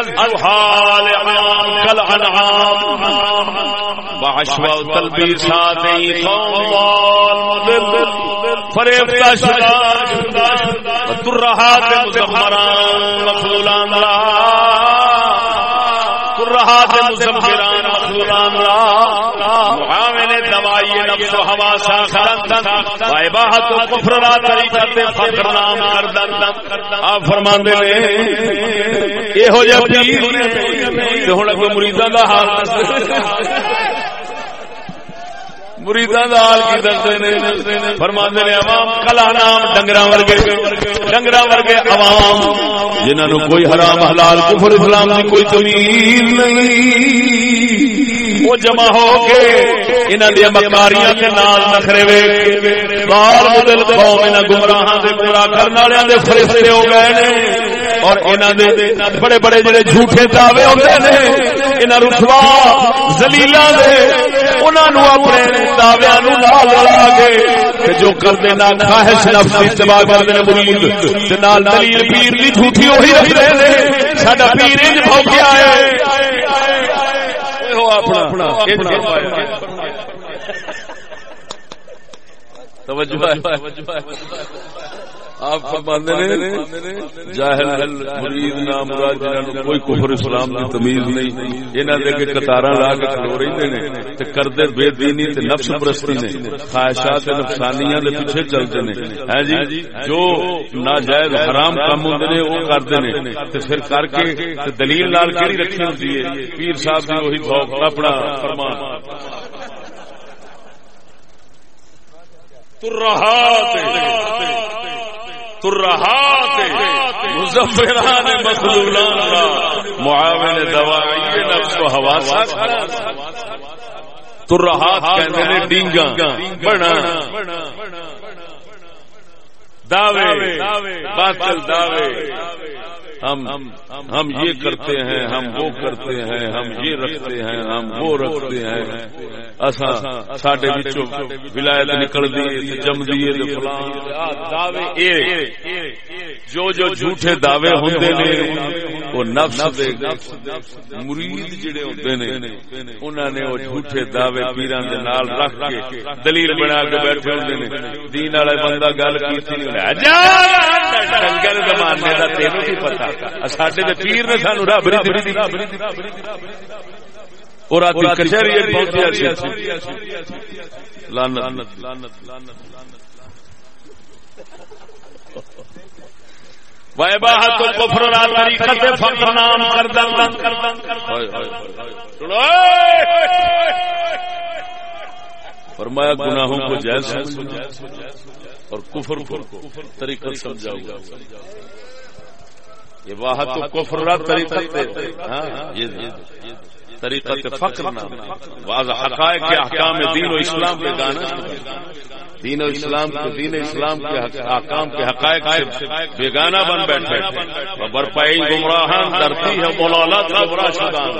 الجحال کل انعام بحشوا كالانعام وعشوا تلبيسات قوم فریفتہ شدہ ترہات مزمران مخلولان را ترہات مزمران مخلولان را کا دوائی نفس و ہوا و کفر را طریقت فقر نام کردن۔ آپ فرمان دے اے ہو جا پیر دا حال مریداں دا حال کی دستے نے؟ فرماندے نے عوام کلا نام ڈنگراں ورگے ڈنگراں ورگے عوام۔ جنہاں نو کوئی حرام، حلال، کفر، اسلام دی کوئی تمیز نہیں۔ وہ جمع ہو کے انہاں دی مکاریاں دے نال نخرے ویکھ بال مدل قوم انہاں گمراہاں دے گمراہ کرن والےاں دے فرشتے ہو گئے نے۔ اور انہاں دے بڑے بڑے جڑے جھوٹے دعوے ہوندے نے، انہاں رسوا ذلیلاں دے، انہاں نو اپنے دعویاں نو نال لا کے کہ جو کردے نا خواہش نفس دی اتباع کردے نے مرید تے نال دلیل پیر دی جھوٹی وہی رکھدے نے۔ ساڈا پیر انج بھوکیا ہے۔ اپنا توجہ آپ فرماندے جاہل مرید نام مراد جنہاں کوئی کفر اسلام دی تمیز نہیں، انہاں دے کے قطاراں لا کے کھلو رہندے نے تے کردے بے دینی تے نفس پرستی نے، خواہشات نفسانیاں دے پیچھے چلدے نے۔ ہیں جی جو ناجائز حرام کام ہوندے نے او کردے نے۔ تے پھر کر کے تے دلیل نال کیڑی رکھی ہوندی ہے؟ پیر صاحب دی وہی ذوق اپنا فرمان۔ ترہات ترہات مزفران مخلولان را، معاون دوائی نفس و حواسا ترہات کہنے نے ڈینگا بنا دعوے، باطل دعوے۔ ہم ہم یہ کرتے ہیں، ہم وہ کرتے ہیں، ہم یہ رکھتے ہیں، ہم وہ رکھتے ہیں۔ سڈے ولایت نکل دیے جم دیے جو جو جھوٹے دعوے ہوتے نے، وہ نفس مرید جڑے ہوتے نے انہوں نے وہ جھوٹے دعوے پیران دے نال رکھ کے دلیل بنا کے بیٹھے ہوتے نے۔ دین والے بندہ گل کی زمانے کا تینوں کی پتا سڈے پیر نے سانو رب اور کچہری فرمایا گناہوں کو جیسا اور کفر کو طریقہ سمجھاؤ گا یہ واہ تو کفر را طریقہ طریقہ فقر حقائق کے احکام دین و اسلام کے گانا دین و اسلام کے دین اسلام کے احکام کے حقائق سے بیگانہ بن بیٹھے۔ برپائی گمراہان درتی ہے مولانا گمراہ شدان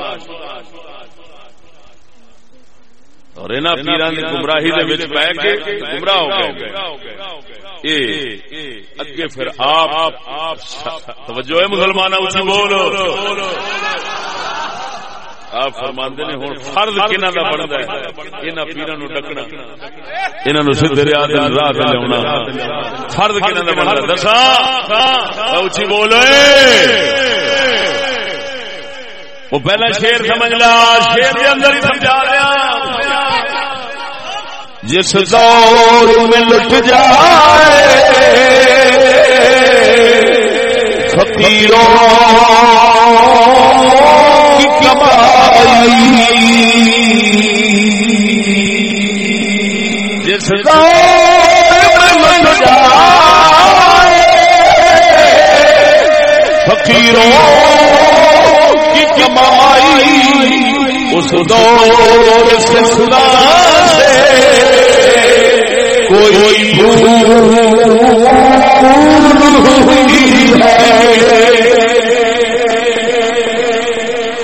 اور اینا پیران گمراہی دے وچ پے کے گمراہ ہو گئے اگے پھر آپ توجہ ہے مسلمان اچھی بولو آپ فرماندے نے ہوں فرض کنہ کا بنتا ہے۔ انہاں پیراں نو ڈکنا۔ انہاں نو سیدھے راہ تے راہ تے لاونا فرض کنہ کا بنتا دسا۔ اونچی بولو وہ پہلا شیر سمجھ لا شیر دے اندر ہی سمجھا رہا جس دور میں لٹ جائے، فقیروں کی کمائی۔ جس دور میں لٹ جائے، فقیروں کمائی اس دور سے سنا سے کوئی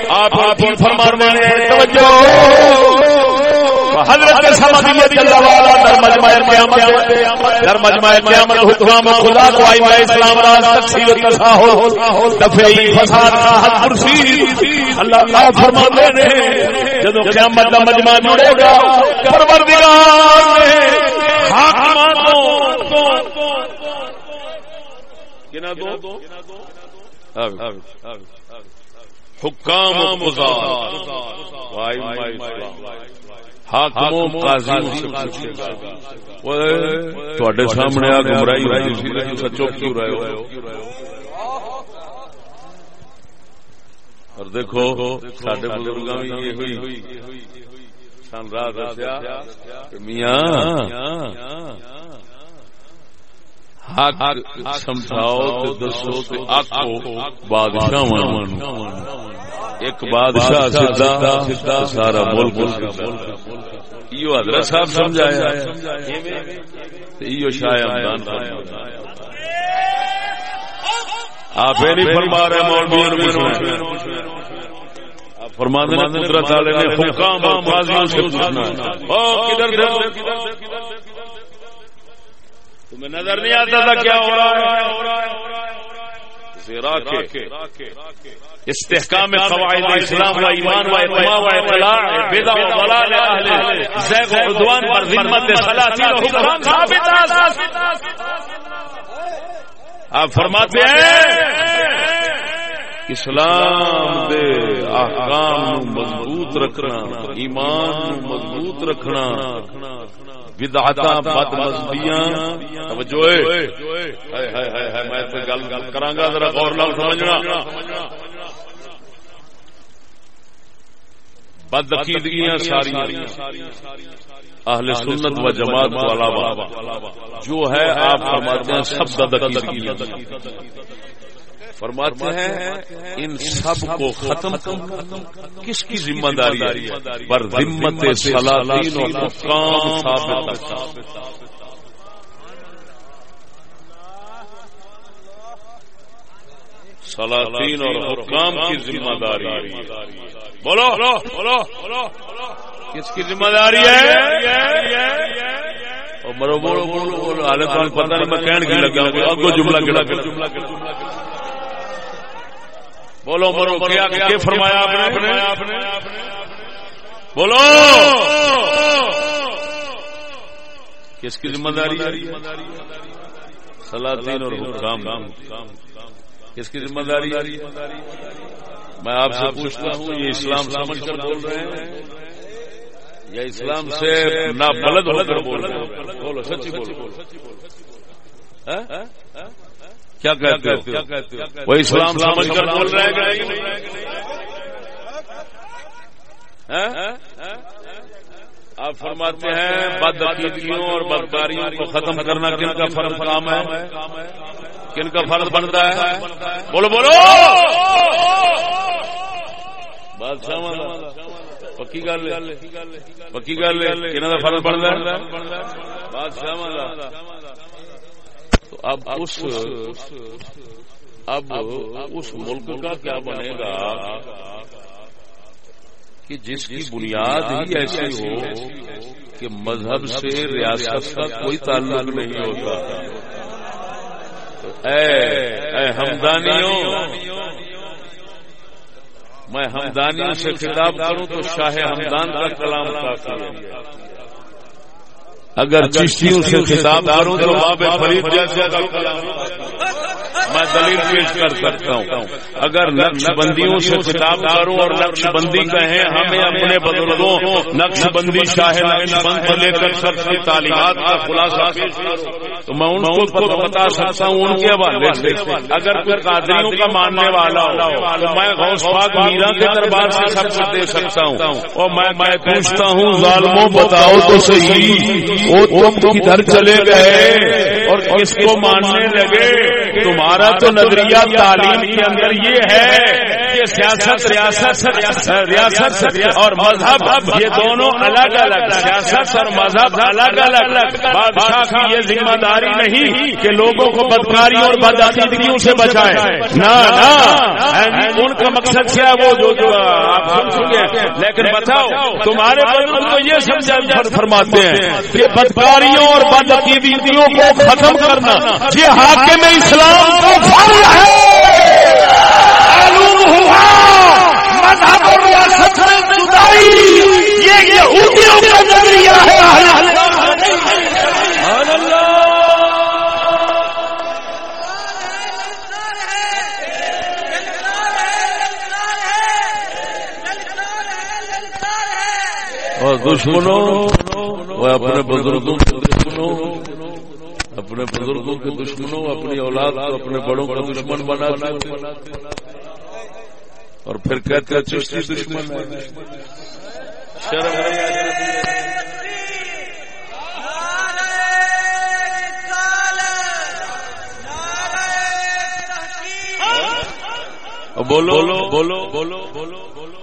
آپ آپ فرمان توجہ۔ حضرت سمجھ اللہ مجمع قیامت در مجمع قیامت حکام خدا کو اسلام راز تقسیم و تساہل دفعی فساد کا حد اللہ اللہ فرماتے ہیں قیامت کا مجمع جڑے گا، پروردگار نے حکام سامنے آ گمرائی سچو کیوں رہے ہو؟ اور دیکھو سڈے بزرگ یہ ہوئی۔ سن راہ دسیا میاں حق سمجھاؤ دسو آخو بادشاہ ایک بادشاہ سیدھا، سارا ملک ایو حضرت صاحب سمجھایا۔ ایو شاہ آپ نہیں فرما رہے مولوی آپ فرما دیں قدرت والے نے حکام اور قاضیوں سے پوچھنا۔ کدھر تمہیں نظر نہیں آتا تھا کیا ہو رہا ہے؟ استحکام قواعد اسلام و ایمان و اطماع و اطلاع. بدا و ضلال اہل زیغ و عدوان پر ذمت سلاطین و حکمان ثابت آپ فرماتے ہیں اسلام دے احکام مضبوط رکھنا ایمان مضبوط رکھنا. بدعتا بد مذہبیاں۔ توجہ ہے۔ میں تے گل گل کراں گا ذرا غور نال سمجھنا۔ بد عقیدگیاں ساری اہل سنت و جماعت کو علاوہ۔ جو ہے آپ فرماتے ہیں سب بد عقیدگیاں فرماتے ہیں، ان سب کو ختم کس کی ذمہ داری ہے؟ پر ذمت سلاطین و حکام ثابت سلاطین اور حکام کی ذمہ داری بولو بولو۔ کس کی ذمہ داری ہے؟ مرو بولو بولو بولو حالت پتہ نہیں میں کہنے کی لگا اگو جملہ کہڑا جملہ بولو مرو کیا کیا فرمایا آپ نے؟ بولو! کس کی ذمہ داری سلاطین اور حکام کس کی ذمہ داری میں آپ سے پوچھتا ہوں یہ اسلام سمجھ کر بول رہے ہیں؟ یا اسلام سے نہ بلد ہو کر بول رہے ہیں؟ بولو سچی بولو۔ کیا کہتے ہو؟ وہ اسلام سمجھ کر بول رہے ہیں ہاں؟ آپ فرماتے ہیں بد عقیدگیوں اور بدکاریوں کو ختم کرنا کن کا فرض کام ہے؟ کن کا فرض بنتا ہے؟ بولو بولو! بادشاہ پکی گل پکی گل کن کا فرض بنتا ہے؟ بادشاہ اب اس اب اس ملک کا کیا بنے گا کہ جس کی بنیاد ہی ایسی ہو کہ مذہب سے ریاست کا کوئی تعلق نہیں ہوتا۔ اے اے ہمدانیوں، میں ہمدانیوں سے خطاب کروں تو شاہ ہمدان کا کلام کافی ہے۔ اگر چشتیوں سے خطاب کروں تو باب فرید جیسے میں دلیل پیش کر سکتا ہوں۔ اگر نقش بندیوں سے خطاب کروں اور نقش بندی کہیں، ہمیں اپنے بزرگوں نقش بندی شاہ بند لے کر سب کی تعلیمات کا خلاصہ تو میں ان کو بتا سکتا ہوں، ان کے حوالے سے۔ اگر کوئی قادریوں کا ماننے والا ہو، تو میں غوث پاک میرا کے دربار سے سب کچھ دے سکتا ہوں۔ اور میں میں پوچھتا ہوں، ظالموں بتاؤ تو صحیح، وہ تم کدھر چلے گئے؟ اور کس کو ماننے لگے؟ تمہارا تو نظریہ تعلیم کے اندر یہ ہے کہ سیاست، ریاست ریاست اور مذہب، یہ دونوں الگ الگ، سیاست اور مذہب الگ الگ۔ بادشاہ کی یہ ذمہ داری نہیں کہ لوگوں کو بدکاری اور بدعقیدگیوں سے بچائے۔ نہ یعنی ان کا مقصد کیا وہ جو آپ سن چکے لیکن بتاؤ، تمہارے بزرگ کو یہ سمجھا فرماتے ہیں کہ بدکاریوں اور بدعقیدگیوں کو ختم کرنا یہ حاکم اسلام کو فرض ہے۔ مذہب اور ریاست میں جدائی، یہ یہودیوں کا نظریہ ہے۔ اور دشمنوں، وہ اپنے بزرگوں کے دشمنوں، اپنے بزرگوں کے دشمنوں، اپنی اولاد کو اپنے بڑوں کا دشمن بنا اور پھر کہتے ہیں چشتی دشمن شرم بولو بولو بولو بولو بولو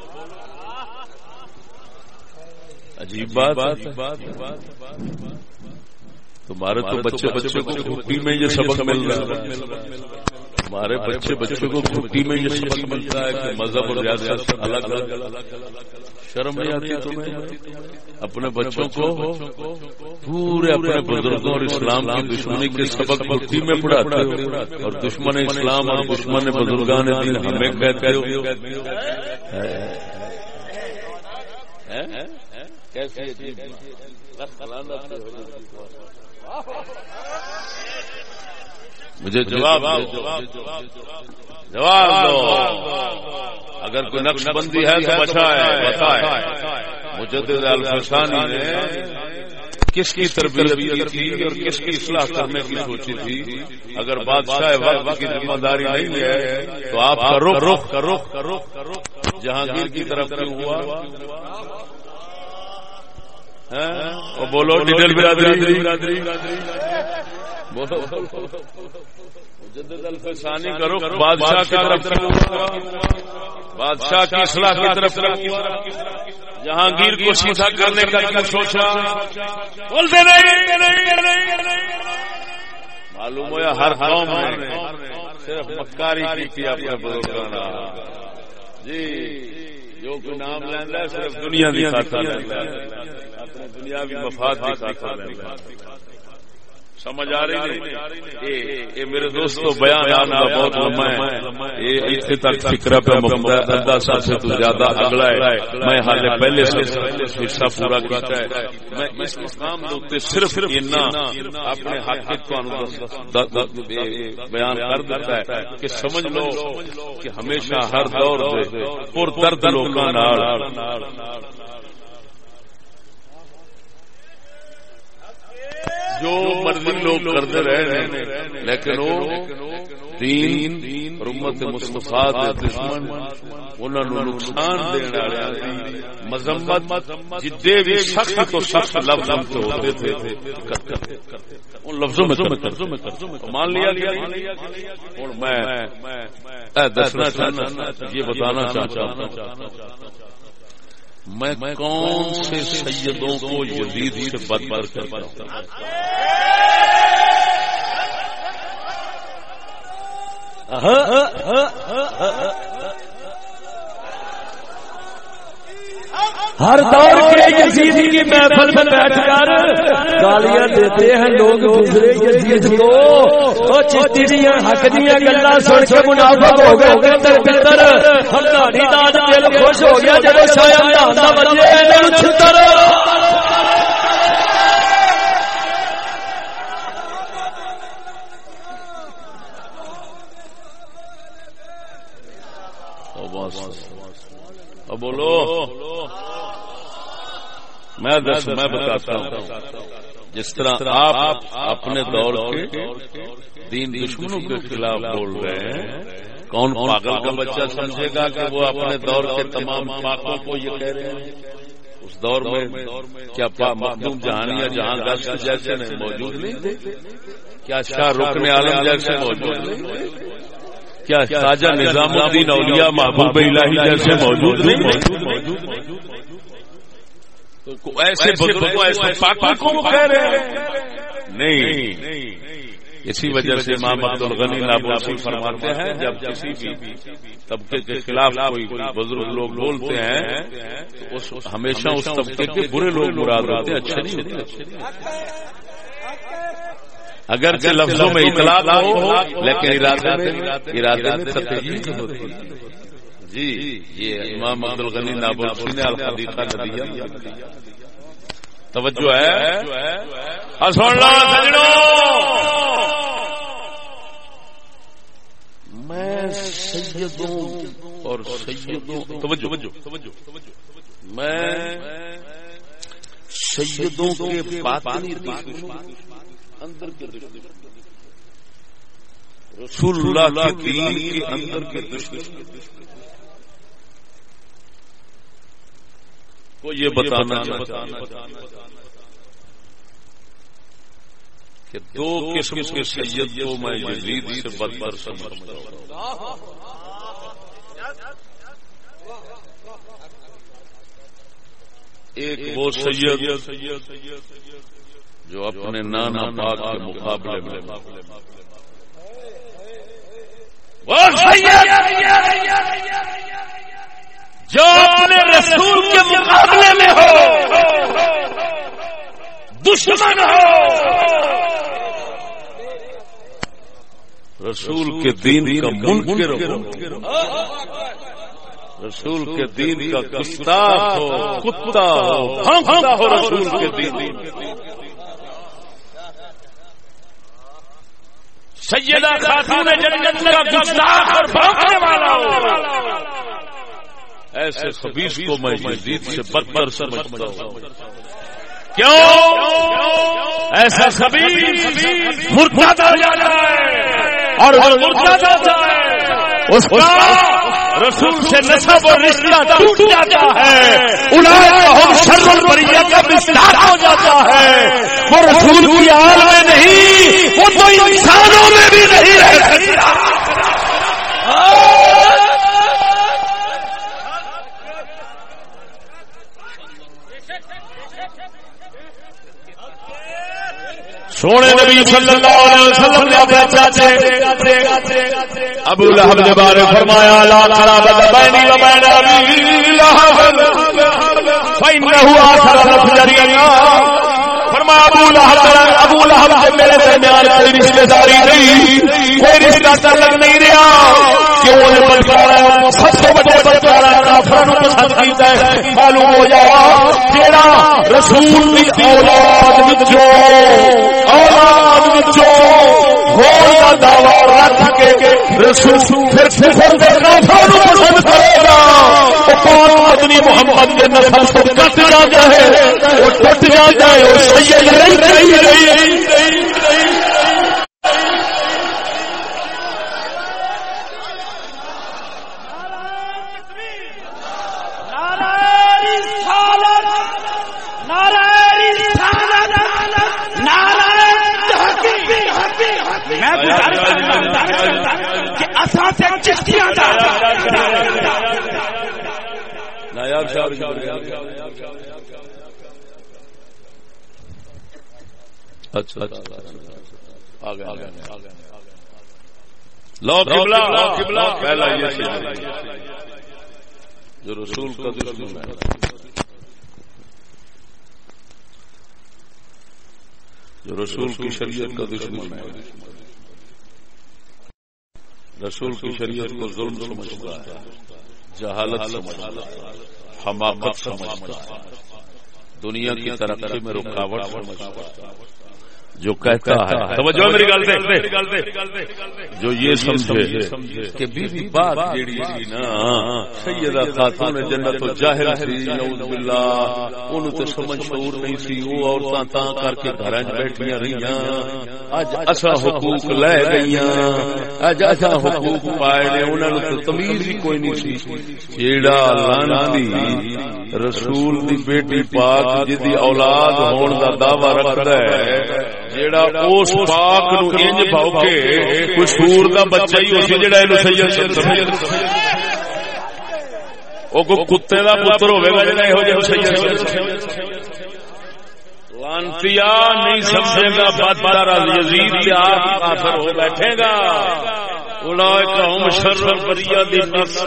عجیب بات تمہارے تو بچے بچے کو چھٹی میں یہ سبق مل رہا ہے۔ ہمارے بچے بچوں کو چھٹی میں یہ سبق ملتا ہے کہ مذہب اور ریاست الگ الگ شرم نہیں آتی تمہیں؟ اپنے بچوں کو پورے اپنے بزرگوں اور اسلام کی دشمنی کے سبق چھٹی میں پڑھاتے ہو۔ اور دشمن اسلام اور دشمن بزرگان دین ہمیں کہتے ہو۔ کیسے مجھے جواب جواب دو۔ اگر کوئی نقش بندی ہے تو بچائے بتائے۔ مجدد الفسانی نے کس کی تربیت کی تھی اور کس کی اصلاح کرنے کی سوچی تھی؟ اگر بادشاہ وقت کی ذمہ داری نہیں ہے تو آپ کا رخ رخ کا رخ کا رخ کا رخ جہانگیر کی طرف کیوں ہوا؟ بولو ڈیٹیل برادری برادری الفسانی کرو۔ بادشاہ کی طرف بادشاہ کی اصلاح کی طرف جہانگیر کو سیدھا کرنے کا کیا سوچا؟ بولتے معلوم ہوا ہر قوم نے صرف مکاری کی تھی اپنے بزرگانا جی جو کوئی نام لینا ہے، صرف دنیا دکھاتا اپنے دنیاوی مفاد دکھاتا سمجھ آ رہی نہیں؟ میرے دوستو، بیان آنا بہت لمبا ہے۔ یہ اتنے تک فکر پہ مکمل ہے۔ اللہ صاحب سے تو زیادہ اگلا ہے۔ میں حال پہلے سے حصہ پورا کیتا ہے۔ میں اس مقام دوتے صرف اتنا اپنے حق بیان کر دیتا ہے کہ سمجھ لو کہ ہمیشہ ہر دور دے پر درد لوکاں نال جو مرضی لوگ کرتے رہے لیکن وہ دین اور امت مصطفیٰ دے دشمن انہاں نو نقصان دین والے مذمت جدے بھی سخت تو سخت لفظ ہم تو ہوتے تھے ان لفظوں میں میں مان لیا گیا اور میں دسنا چاہتا یہ بتانا چاہتا ہوں۔ میں کون سے سیدوں کو یزید سے بد بر کرتا ہوں؟ ہر دور کے یزید کی محفل میں بیٹھ کر گالیاں دیتے ہیں لوگ دوسرے یزید کو۔ وہ چیتی دیا حق دیا گلا سن کے منافق ہو گئے گئے در بندر ہم داڑھی داد دل خوش ہو گیا جب شاید دادا بجے چھتر۔ بولو۔ میں دس میں بتاتا ہوں۔ جس طرح آپ اپنے دور کے دین دشمنوں کے خلاف بول رہے ہیں، کون پاگل کا بچہ سمجھے گا کہ وہ اپنے دور کے تمام پاکوں کو یہ کہہ رہے ہیں؟ اس دور میں کیا مخدوم جہان یا جہاں گشت جیسے موجود نہیں تھے؟ کیا شاہ رکن عالم جیسے موجود نہیں کیا خواجہ نظام الدین اولیاء محبوب الہی جیسے موجود نہیں ایسے کو کہہ رہے نہیں۔ اسی وجہ سے امام عبد الغنی نابوسی فرماتے ہیں، جب کسی بھی طبقے کے خلاف کوئی بزرگ لوگ بولتے ہیں ہمیشہ اس طبقے کے برے لوگ مراد ہوتے ہیں، اچھے نہیں ہوتے۔ اگر کے لفظوں میں اطلاع ہو لیکن ارادے میں ارادے میں تقریر ہوتی جی یہ امام عبد الغنی نابلسی نے الحدیقہ ندیہ توجہ ہے؟ میں سیدوں اور سیدوں توجہ میں سیدوں کے باطنی اندر کے دشمن۔ رسول اللہ کے دین کے اندر کے دشمن۔ کو یہ بتانا کہ دو قسم کے سید کو میں یزید سے بدبر سمجھتا ہوں۔ ایک وہ سید جو اپنے نانا پاک کے مقابلے میں جو اپنے رسول کے مقابلے میں ہو، دشمن ہو۔ رسول کے دین کا منکر ہو۔ رسول کے دین کا گستاخ ہو، کتا ہو ہو رسول کے دین۔ سیدہ خاتون جنت کا گستاخ اور بھونکنے والا ہو ایسے خبیص کو میں یزید سے بدتر سمجھتا ہوں۔ کیوں؟ ایسا خبیص مرتدہ جاتا ہے اور مرتدہ اس کا رسول سے نصب اور رشتہ ٹوٹ جاتا ہے۔ ہم شر البریہ کا بستار ہو جاتا ہے۔ وہ رسول کی آل میں نہیں، وہ تو انسانوں میں بھی نہیں رہ سکتا۔ ہاں۔ سونے نبی صلی اللہ علیہ وسلم نے اپنے چاچے ابو لہب نے بارے فرمایا، لا قرابت بینی و بین ابی لہب، فإنه آثر الفجریا فرمایا، ابو لہب ابو لہب سے میرے درمیان کوئی رشتہ داری نہیں، کوئی رشتہ تعلق نہیں رہا۔ کیوں نے بلکہ سب سے بڑے بلکہ کافروں کو پسند کیتا ہے؟ معلوم ہو جائے تیرا رسول کی اولاد کے پھر کفر دے کافروں کو پسند کرے گا۔ او پاک مدنی محمد نسل کٹ جاتا جائے وہ سید نایاب اچھا, اچھا،, اچھا،, اچھا، لو قبلہ پہلا یہ جو رسول کا دشمن ہے۔ جو رسول کی شریعت کا دشمن ہے۔ رسول کی شریعت کو ظلم سمجھتا ہے جہالت سمجھتا ہے حماقت سمجھتا ہے۔ دنیا کی ترقی میں رکاوٹ سمجھتا ہے۔ جو کہتا ہے۔ توجہ میری گل دے جو یہ سمجھے کہ بی بی بات جیڑی سی نا سیدہ خاتون جنت و ظاہر سی نعوذ باللہ اونوں تے سمجھ شعور نہیں سی او عورتاں تاں کر کے گھراں وچ بیٹھیاں رہیاں۔ اج اسا حقوق لے گئیاں۔ اج اسا حقوق پائے نے انہاں نوں تے تمیز ہی کوئی نہیں سی۔ جیڑا لعنتی رسول دی بیٹی پاک جدی اولاد ہون دا دعوی رکھدا ہے جیڑا اس پاک نو انج پاؤ کے کوئی سور دا بچہ ہی اسی جیڑا اینو سید سمجھ او کو کتے دا پتر ہوے گا جیڑا ایہو جے سید لانتیا نہیں سمجھے گا بدتر از یزید کے آپ کافر ہو بیٹھے گا۔ اولئک هم شر البریہ دی نفس۔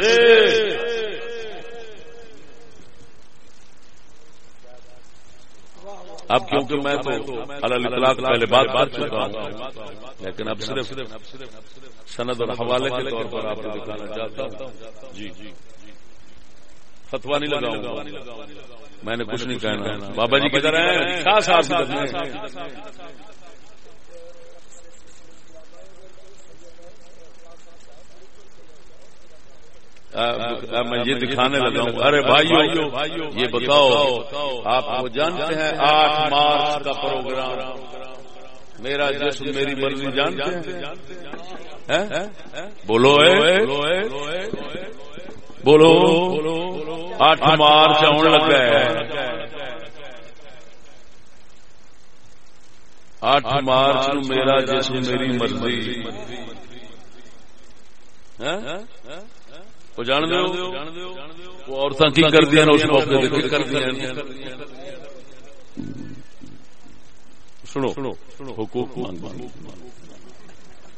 اب کیونکہ میں تو اطلاق پہلے بات بات چکا ہوں، لیکن اب صرف سند اور حوالے کے طور پر آپ کو دکھانا چاہتا ہوں۔ جی۔ جی فتوا نہیں لگاؤں گا۔ میں نے کچھ نہیں کہنا۔ بابا جی کدھر ہیں؟ شاہ صاحب میں یہ دکھانے لگا ہوں۔ ارے بھائیو یہ بتاؤ آپ وہ جانتے ہیں آٹھ مارچ کا پروگرام۔ میرا جسم میری مرضی جانتے ہیں۔ بولو بولو آٹھ مارچ ہونے لگا ہے۔ آٹھ مارچ میرا جسم میری مرضی۔ وہ جان دو وہ عورتیں کی کر اس موقع کر سنو حقوق مانگ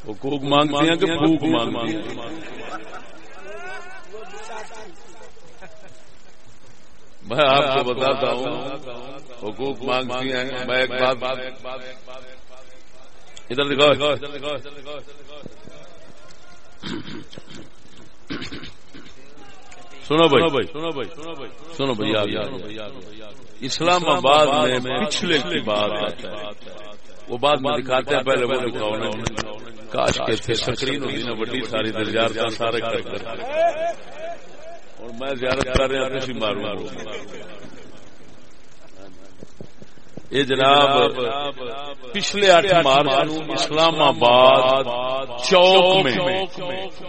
حقوق مانگتی ہیں کہ بھوک مانگتی ہیں؟ میں آپ کو بتاتا ہوں حقوق مانگتی ہیں۔ میں ایک بات ادھر دکھاؤ سنو بھائی. سنو بھائی. اسلام آباد میں پچھلے کی بات وہ بات میں دکھاتے ہیں پہلے وہ دکھاؤ نا کاش کے تھے سکرین ہوئی نا بڑی ساری درجات سارے کر کر اور میں زیارت کر رہا کسی ماروں یہ جناب پچھلے آٹھ مارچ اسلام آباد چوک میں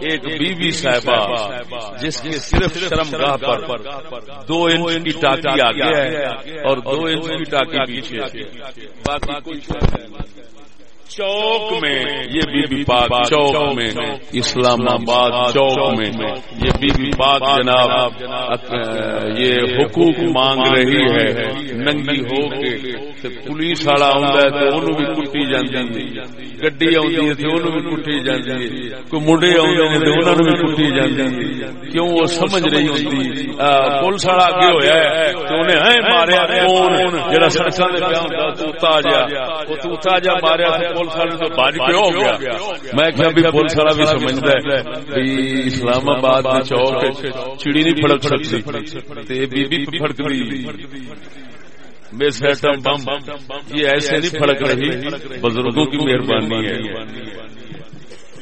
ایک بی بی صاحبہ جس کے صرف شرم گاہ پر دو انچ کی ٹاکی آگے ہے اور دو انچ کی ٹاکی پیچھے باقی کوئی چوک میں یہ بی بی پاک چوک میں اسلام آباد چوک میں یہ بی بی پاک جناب یہ حقوق مانگ رہی ہے ننگی ہو کے پولیس والا آتا ہے تو انہوں بھی کٹی جاتی گڈی آتی ہے تو انہوں بھی کٹی جاتی ہے کوئی مڈے آتے ہیں تو انہوں بھی کٹی جاتی کیوں وہ سمجھ رہی ہوتی پولیس والا اگے ہوا ہے تو انہیں ماریا کون؟ جڑا سڑکوں ہوتا توتا جا وہ توتا جا ماریا پولیس والے تو ہو گیا؟ میں کیا بھی پولیس والا بھی سمجھتا ہے اسلام آباد چوک چڑی نہیں پھڑک سکتی۔ بی بی پھڑک ایٹم بم۔ یہ ایسے نہیں پھڑک رہی، بزرگوں کی مہربانی ہے۔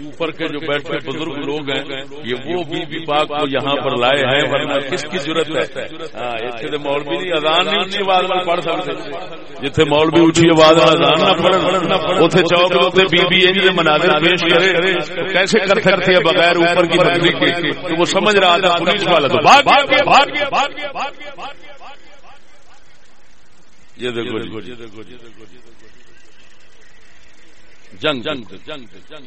اوپر کے جو بیٹھے بزرگ لوگ ہیں یہ وہ بی بی پاک کو یہاں پر لائے ہیں ورنہ کس کی ضرورت ہے اتنے مولوی نہیں ادان نہیں اچھی آواز میں پڑھ سکتے جتھے مولوی اچھی آواز ادان نہ پڑھ اتنے چوک اتنے بی بی انج مناظر پیش کرے کیسے کر سکتے ہیں بغیر اوپر کی بکری کے تو وہ سمجھ رہا تھا پولیس والا تو بھاگ بھاگ بھاگ بھاگ یہ دیکھو جنگ جنگ جنگ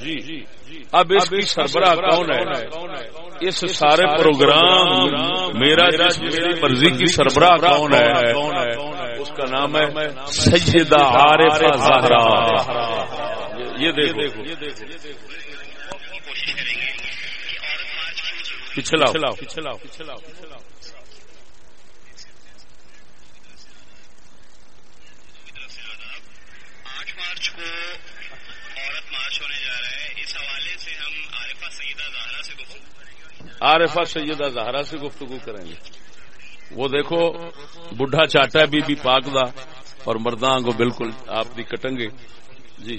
جی۔ اب اس کی سربراہ کون ہے؟ اس سارے پروگرام میرا میری مرضی کی سربراہ کون ہے؟ اس کا نام ہے سیدہ عارفہ زہرا۔ یہ دیکھو۔ پچھلا پچھلا پچھلا عارفہ سیدہ زہرا سے گفتگو کریں گے۔ وہ دیکھو بڈھا چاٹا بی بی پاک دا اور مردان کو بالکل آپ بھی کٹیں گے۔ جی۔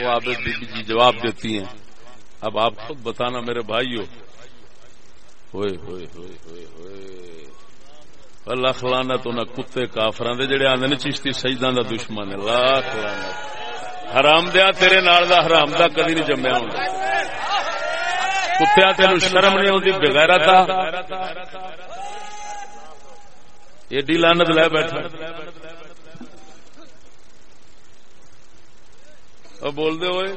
وہ آپ بی بی جی جواب دیتی ہیں۔ اب آپ خود بتانا میرے بھائی ہو ہوئے ہوئے ہوئے ہوئے ہوئے۔ اللہ خلانا تو نہ کتے کافران دے جڑے آندے نے چشتی سجدان دا دشمن ہے۔ اللہ خلانا حرام دیا، تیرے نال دا حرام دا کدی نہیں جمیا ہوں کتیا تین شرم نہیں ہوتی بغیر ایڈی لانت لے بیٹھا۔ بول دے ہوئے۔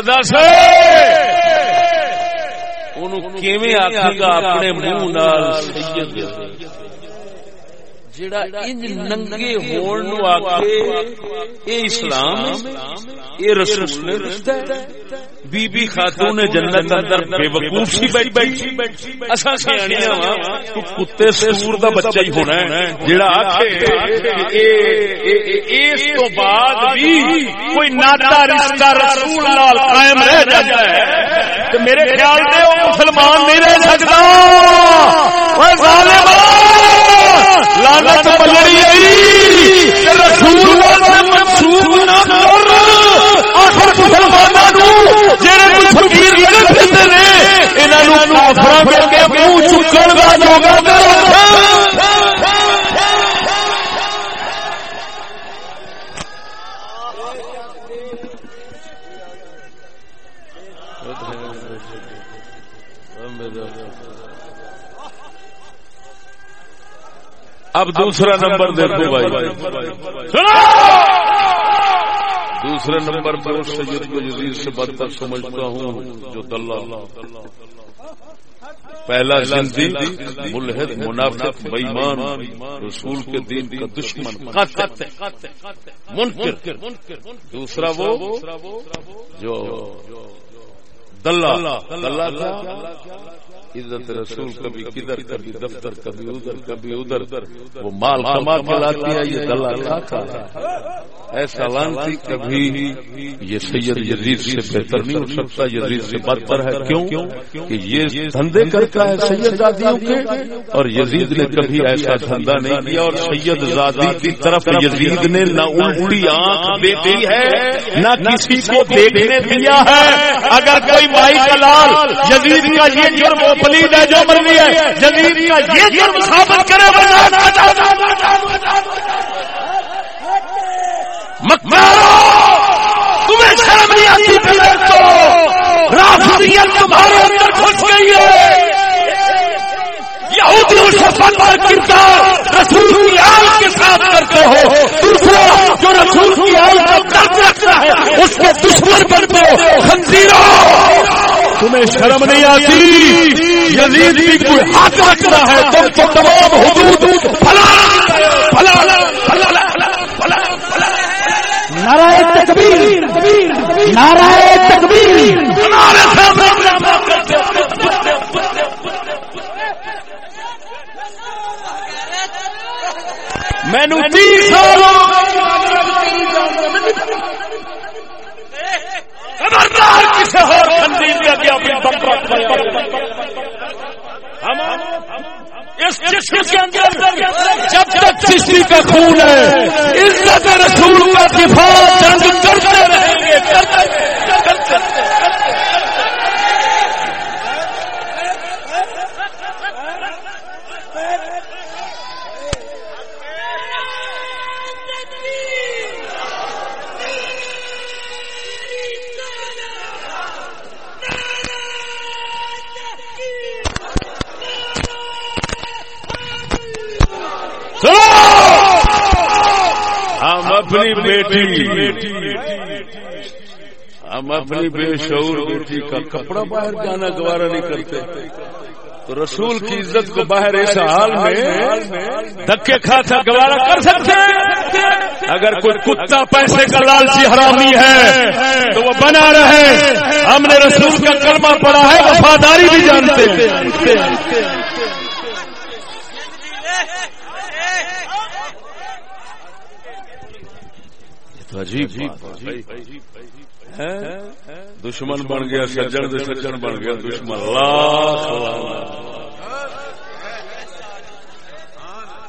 دس۔ آخے گا، اپنے منہ نال جڑا انج ننگے ہون نو آکھے اے اسلام اے رسول رشتہ بی بی خاتون جنت اندر بے وقوف سی بیٹھ بیٹھی۔ اساں سیاںیاں وا تو کتے سور دا بچہ ہی ہونا ہے جڑا آکھے اے اس تو بعد بھی کوئی ناتا رشتہ رسول نال قائم رہ جاتا ہے۔ تو میرے خیال سے وہ مسلمان نہیں رہ سکتا۔ وہ ظالم لانت پلڑی رسول آخر مسلمانوں نو جڑے کوئی فقیر نے انہاں نو کافراں چکن دا اب دوسرا نمبر دیکھو بھائی۔ دوسرے نمبر پر اس سید کو جدید سے بدتر سمجھتا ہوں جو دلہ پہلا زندی ملحد، منافق بےمان رسول کے دین کا دشمن۔ منکر۔ دوسرا وہ جو دلہ دلہ عزت رسول کبھی کدھر کبھی دفتر کبھی ادھر کبھی ادھر۔ وہ مال کما کے لاتی ہے یہ دلہ کھا ایسا لانتی کبھی یہ سید یزید سے بہتر نہیں ہو سکتا یزید سے بدتر ہے کیوں؟ کہ یہ دھندے کرتا ہے سید زادیوں کے۔ اور یزید نے کبھی ایسا دھندا نہیں کیا اور سید زادی کی طرف یزید نے نہ الٹی آنکھ دیتی ہے نہ کسی کو دیکھنے دیا ہے اگر کوئی مائی کا لال یزید کا یہ جرم پلید ہے جو مرضی ہے جدید کا یہ جرم ثابت کرے تمہیں شرم نہیں آتی تو رافضیت تمہارے اندر گھس گئی ہے۔ یہودی شفت اور کردار رسول کی آل کے ساتھ کرتے ہو۔ دوسرا، جو رسول کی آل کا درد رکھتا ہے، اس کے دشمن بنتے ہو خنزیروں تمہیں شرم نہیں آتی؟ یزید بھی کوئی ہاتھ رکھتا ہے تم تو تمام حدود نارائ تکبیر نے تیس سال خبردار کسی اور خندی دیا گیا اپنی اس جسم کے اندر جب تک چشتی کا خون ہے عزت رسول کا دفاع جنگ کرتے رہیں گے۔ اپنی بیٹی۔ ہم اپنی بے شعور بیٹی کا کپڑا باہر جانا گوارا نہیں کرتے۔ تو رسول کی عزت کو باہر اس حال میں دھکے کھا تھا گوارا کر سکتے اگر کوئی کتا پیسے کا لالچی حرامی ہے تو وہ بنا رہے۔ ہم نے رسول کا کلمہ پڑا ہے وفاداری بھی جانتے عجیب دشمن بن گیا سجن سجن بن گیا دشمن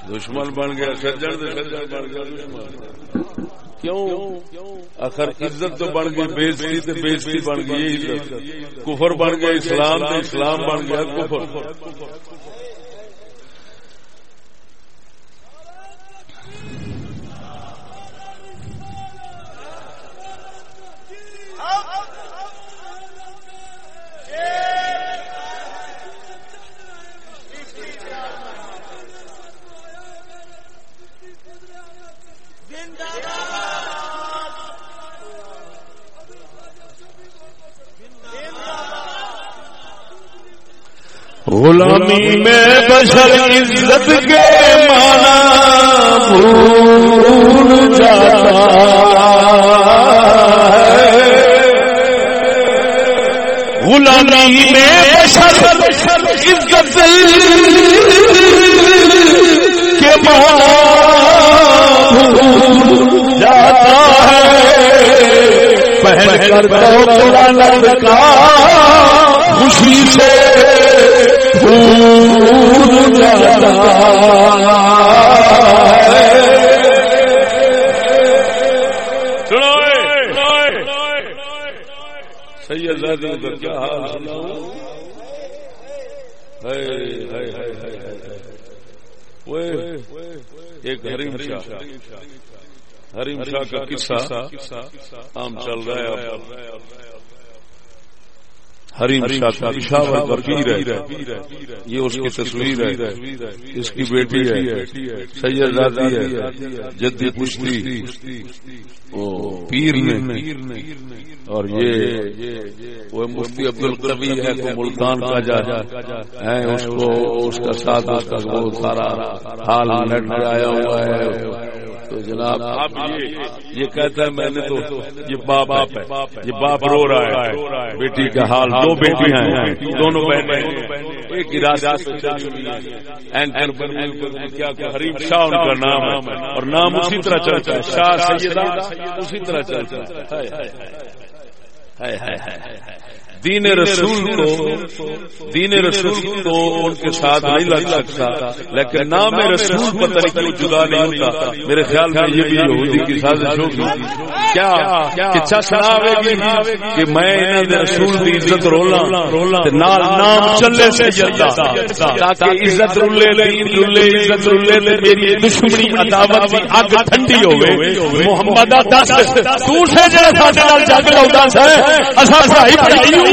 دشمن بن گیا۔ سجن سجن بن گیا دشمن کیوں؟ آخر عزت تو بن گئی بےزتی تو بےزتی بن گئی عزت۔ کفر بن گیا اسلام تو اسلام بن گیا کفر۔ غلامی میں بشر عزت کے مانا بھول جاتا غلامی میں بشر عزت کے مانا بھول جاتا ہے۔ پہن کر دو کا خوشی سے کیا حال ایک حریم شاہ حریم شاہ کا قصہ عام چل رہا ہے حریم شاہ پشاور کا پیر ہے یہ اس کی تصویر ہے۔ اس کی بیٹی ہے۔ سید زادی ہے۔ جدی پشتی۔ پیر نے اور یہ وہ مفتی عبد القبی ہے تو ملتان کا جا۔ ہے اس کو اس کا ساتھ اس کا سارا حال نیٹ میں آیا ہوا ہے۔ تو جناب یہ کہتا ہے میں نے تو یہ باپ ہے یہ باپ رو رہا ہے بیٹی کا حال دو بیٹی ہیں دونوں بہنیں ایک اینکر کیا حریم شاہ ان کا نام ہے۔ اور نام اسی طرح چلتا ہے شاہ سیدہ اسی طرح چلتا ہے۔ دین رسول کو دین رسول کو ان کے ساتھ نہیں لگ سکتا۔ لیکن نام رسول پتہ نہیں کیوں جدا نہیں ہوتا۔ میرے خیال میں یہ بھی یہودی کی سازش ہوگی۔ کیا اچھا سنا کہ میں انہاں دے رسول دی عزت رولا نال نام چلے سے تاکہ عزت رولے دین رولے عزت رولے تے میری دشمنی، عداوت دی اگ ٹھنڈی ہوے محمد دا دس تو سے جڑا ساڈے نال جنگ لاوندا ہے اساں بھائی بھائی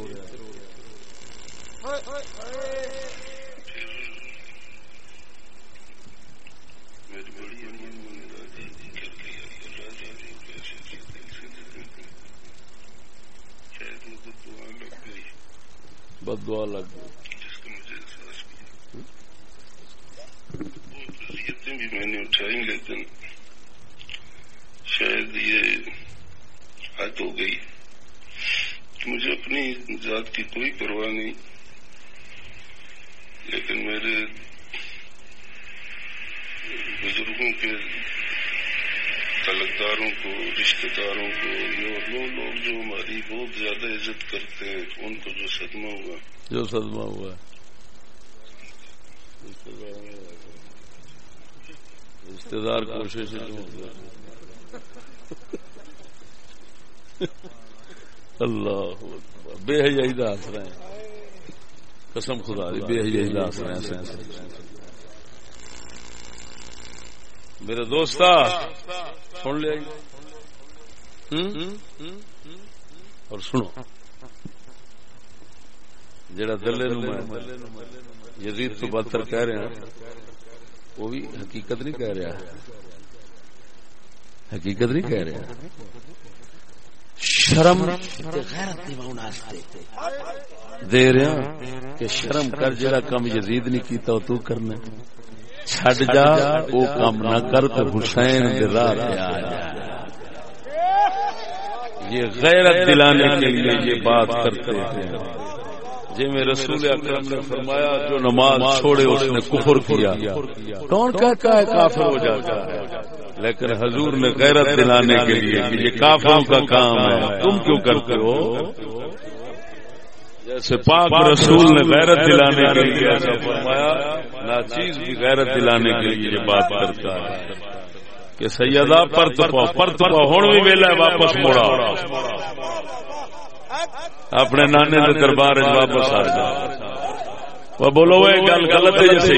بد دعا لگ گئی۔ بھی میں نے اٹھائی، لیکن شاید یہ حد ہو گئی۔ مجھے اپنی ذات کی کوئی پرواہ نہیں، لیکن میرے بزرگوں کے طلبداروں کو رشتے داروں کو وہ لوگ جو ہماری بہت زیادہ عزت کرتے ہیں، ان کو جو صدمہ ہوا۔ جو صدمہ ہوا۔ رشتے دار کوشش اللہ بے حجائی کا رہے ہیں۔ قسم خدا دی، بے حجائی کا رہے ہیں۔ میرے دوست سن لیا اور سنو۔ جڑا دلے یزید تو بدتر کہہ رہے ہیں وہ بھی حقیقت نہیں کہہ رہا۔ حقیقت نہیں کہہ رہا۔ شرم دے رہا کہ شرم کر جڑا کم یزید نہیں کیتا تو کرنا۔ چھڈ جا وہ کام نہ کر تو حسین راہ پہ آ جا۔ یہ غیرت دلانے کے لیے یہ بات کرتے ہیں۔ جی میں رسول اکرم نے فرمایا، جو نماز چھوڑے اس نے کفر کیا۔ کون کہتا ہے کافر ہو جاتا ہے؟ لیکن حضور نے غیرت دلانے کے لیے کہ یہ کافروں کا کام ہے۔ تم کیوں کرتے ہو؟ جیسے پاک رسول نے غیرت دلانے کے لیے ایسا فرمایا، ناچیز بھی غیرت دلانے کے لیے یہ بات کرتا ہے کہ سیدہ پرت پاؤ پرت پاؤ ہوں بھی ویلا واپس موڑا اپنے نانے کے دربار واپس آ جا۔ وہ بولو، وہ گل غلط ہے جیسے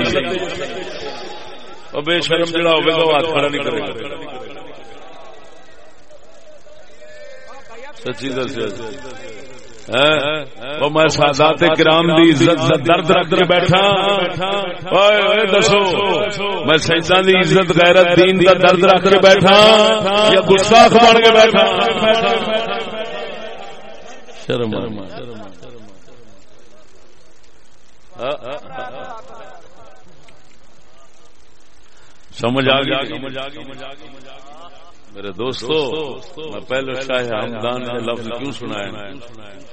بے شرم جڑا ہوگا وہ ہاتھ کھڑا نہیں کرے گا۔ سچی دس میں سادات کرام دی عزت درد رکھ کے بیٹھا۔ دسو۔ میں سائنساں دی عزت، غیرت دین کا درد رکھ کے بیٹھا۔ یا گستاخ بن کے بیٹھا۔ شرم سمجھ آ گیا میرے دوستو، میں پہلے شاہ ہمدان کے لفظ کیوں سنایا؟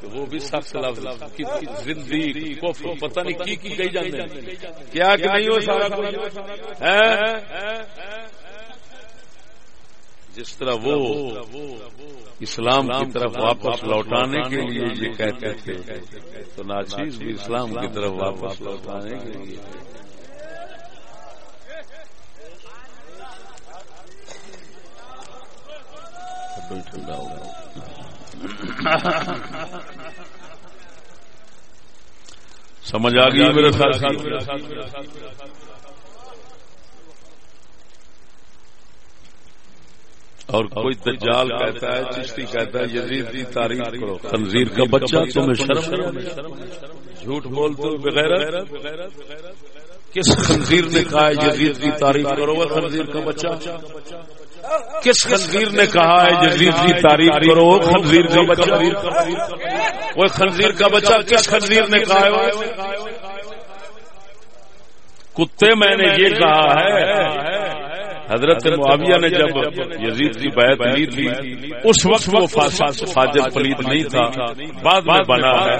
کہ وہ بھی سخت لفظ زندگی کفر، پتہ نہیں کی کی گئی جانے کیا کہ نہیں ہو سارا کچھ؟ جس طرح وہ اسلام کی طرف واپس لوٹانے کے لیے یہ کہتے تھے، تو ناچیز بھی اسلام کی طرف واپس لوٹانے کے لیے۔ ٹھنڈا ہوگا سمجھ آ گئی میرے ساتھ اور کوئی دجال کہتا ہے چشتی کہتا ہے یزید کی تعریف کرو خنزیر کا بچہ تمہیں شرم جھوٹ بولتے ہو بغیر کس خنزیر نے کہا ہے یزید کی تعریف کرو خنزیر کا بچہ کس خنزیر نے کہا ہے یزید کی تعریف کرو؟ وہ خنزیر کا بچہ وہ خنزیر کا بچہ کس خنزیر نے کہا ہے؟ کتے میں نے یہ کہا ہے حضرت معاویہ نے جب یزید کی بیعت لی تھی اس وقت وہ فاجر پلیت نہیں تھا۔ بعد میں بنا ہے۔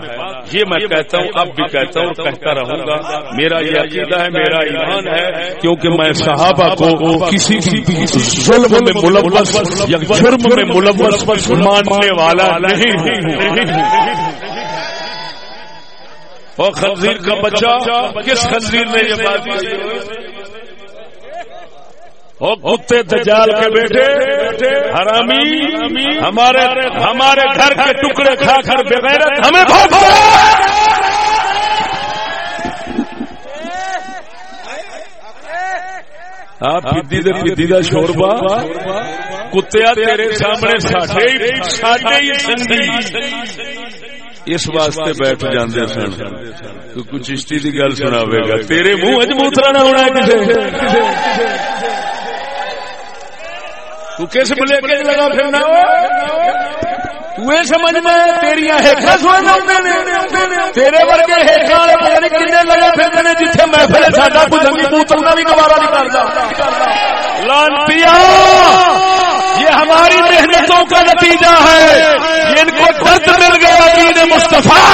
یہ میں کہتا ہوں اب بھی کہتا ہوں کہتا رہوں گا۔ میرا یہ عقیدہ ہے میرا ایمان ہے کیونکہ میں صحابہ کو کسی بھی ظلم میں ملوث یا جرم میں ملوث ماننے والا نہیں ہوں۔ اور خنزیر کا بچہ کس خنزیر نے یہ بات کتے دجال کے بیٹے، حرامی، ہمارے ہمارے گھر کے ٹکڑے کھا کر بغیر ہمیں آپ پیدی دے پیدی دا شوربا کتیا تیرے سامنے ساڈے ساڈے ہی سنگی اس واسطے بیٹھ جاندے سن۔ تو کچھ چشتی دی گل سناوے گا۔ تیرے منہ اج موترا نہ ہونا کسے۔ تو کس بلے کے لگا پھرنا سمجھ سمجھنا تیریا تیرے ورگے کنے لگا پھرتے جیتے محفل ساڈا کوئی زمین بوتل کا بھی گوارا نہیں کرتا لانتیا یہ ہماری محنتوں کا نتیجہ ہے۔ ان کو درد مل گیا دین مصطفیٰ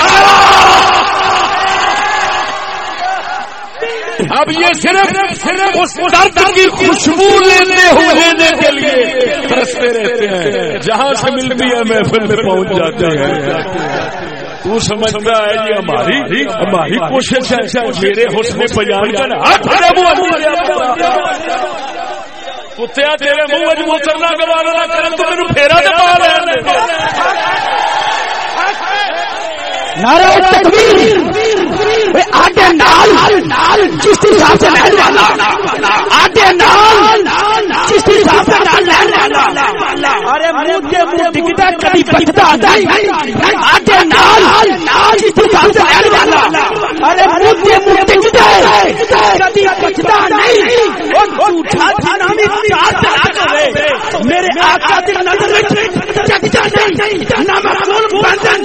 اب یہ صرف صرف اس درد کی خوشبو لینے ہونے کے لیے ترستے رہتے ہیں۔ جہاں سے ملتی ہے محفل میں پہنچ جاتے ہیں۔ تو سمجھتا ہے یہ ہماری ہماری کوشش ہے۔ میرے حسن بیان کا کتیا تیرے منہ منہ کرنا گوارا نہ کرن تو میرے پھیرا دبا رہے نعرہ تکبیر۔ آٹے نال جس حساب سے والا۔ آٹے نال جس سے والا ارے منہ کے منہ دکھتا کبھی بچتا نہیں۔ آٹے نال سے والا۔ ارے منہ کے منہ کبھی بچتا نہیں۔ جھوٹا تھانا چار چلا میرے آقا دل نظر میں چکتا نہیں نہ مرسول بندن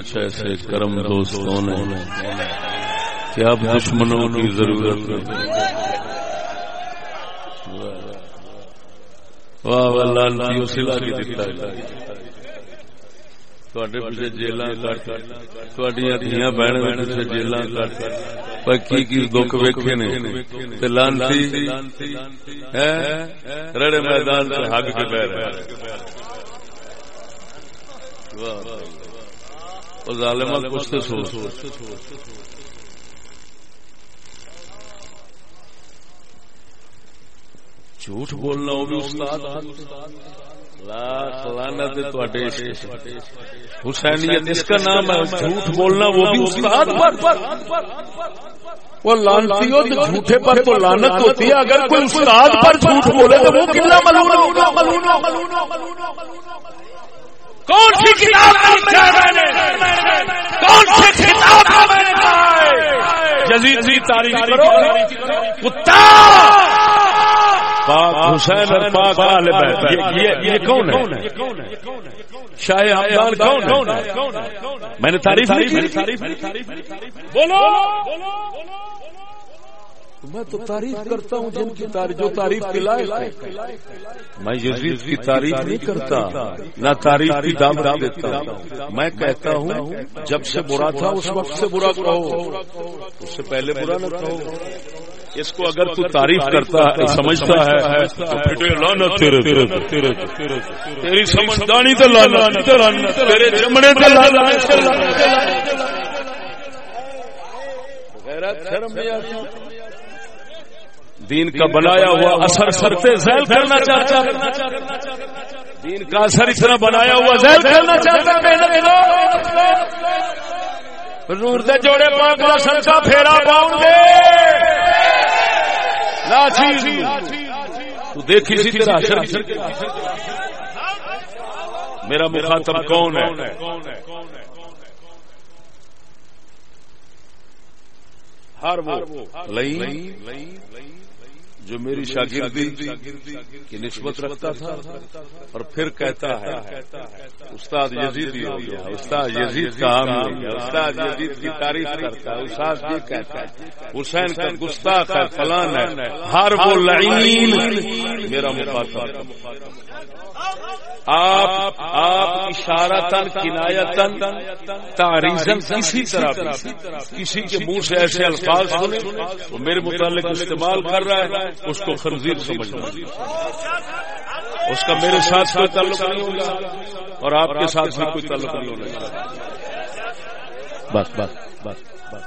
کچھ ایسے کرم دوستوں نے کہ اب دشمنوں کی ضرورت واہ واہ لال سلا کی دیتا پیچھے جیل دیا بہن پیچھے جیل کی کی دکھ ویکھے نے؟ لانتی رڑے میدان سے ہگ کے پیر ظالمہ کچھ تو سوچ۔ جھوٹ بولنا وہ بھی استاد لاکھ لعنت ہے تواڈے حسینیت اس کا نام ہے جھوٹ بولنا وہ بھی استاد پر۔ وہ لانتی ہو تو جھوٹے پر تو لانت ہوتی ہے۔ اگر کوئی استاد پر جھوٹ بولے تو وہ کتنا ملون ہوگا کون سی کتاب لکھا ہے میں نے؟ کون سی کتاب میں نے؟ کہا ہے جزید کی تاریخ کرو۔ کتا! پاک حسین اور پاک آل بیت۔ یہ کون ہے؟ شاہ حمدان کون ہے؟ میں نے تعریف نہیں بولو! میں تو تعریف کرتا ہوں جن کی تعریف جو تعریف کے لائق ہے۔ میں یزید کی تعریف نہیں کرتا، نہ تعریف کی دام دام دیتا ہوں۔ میں کہتا ہوں، جب سے برا تھا اس وقت سے برا کہو۔ اس سے پہلے برا نہ کہو۔ اس کو اگر تو تعریف کرتا ہے، سمجھتا ہے، تو پھٹے لعنت تیرے تیرے تیرے تیری سمجھدانی تے لعنت، تیرے چمڑے تے لعنت۔ غیرت شرم نہیں آتی دین کا بنایا ہوا اثر سرتے زیل کرنا چاہتا دین کا اثر اتنا بنایا ہوا زیل کرنا چاہتا حضور دے جوڑے پاک کا سرکا پھیرا پاؤں گے۔ تو دیکھی سی تیرا حشر میرا مخاطب کون ہے؟ ہر وہ لئی۔ جو میری شاگردی کی نسبت رکھتا تھا اور پھر کہتا ہے استاد یزید ہی ہو گیا استاد یزید کا عام ہو گیا۔ استاد یزید کی تعریف کرتا ہے استاد یہ کہتا ہے حسین کا گستاخ ہے فلان ہے۔ ہر وہ لعین میرا مخاطب آپ آپ اشارتن کنایتن تعریزن کسی طرح کسی کے منہ سے ایسے الفاظ سنے وہ میرے متعلق استعمال کر رہا ہے۔ اس کو خنزیر سمجھنا اس کا میرے ساتھ کوئی تعلق نہیں ہوگا اور آپ کے ساتھ بھی کوئی تعلق نہیں ہوگا۔ بس بس بس بس۔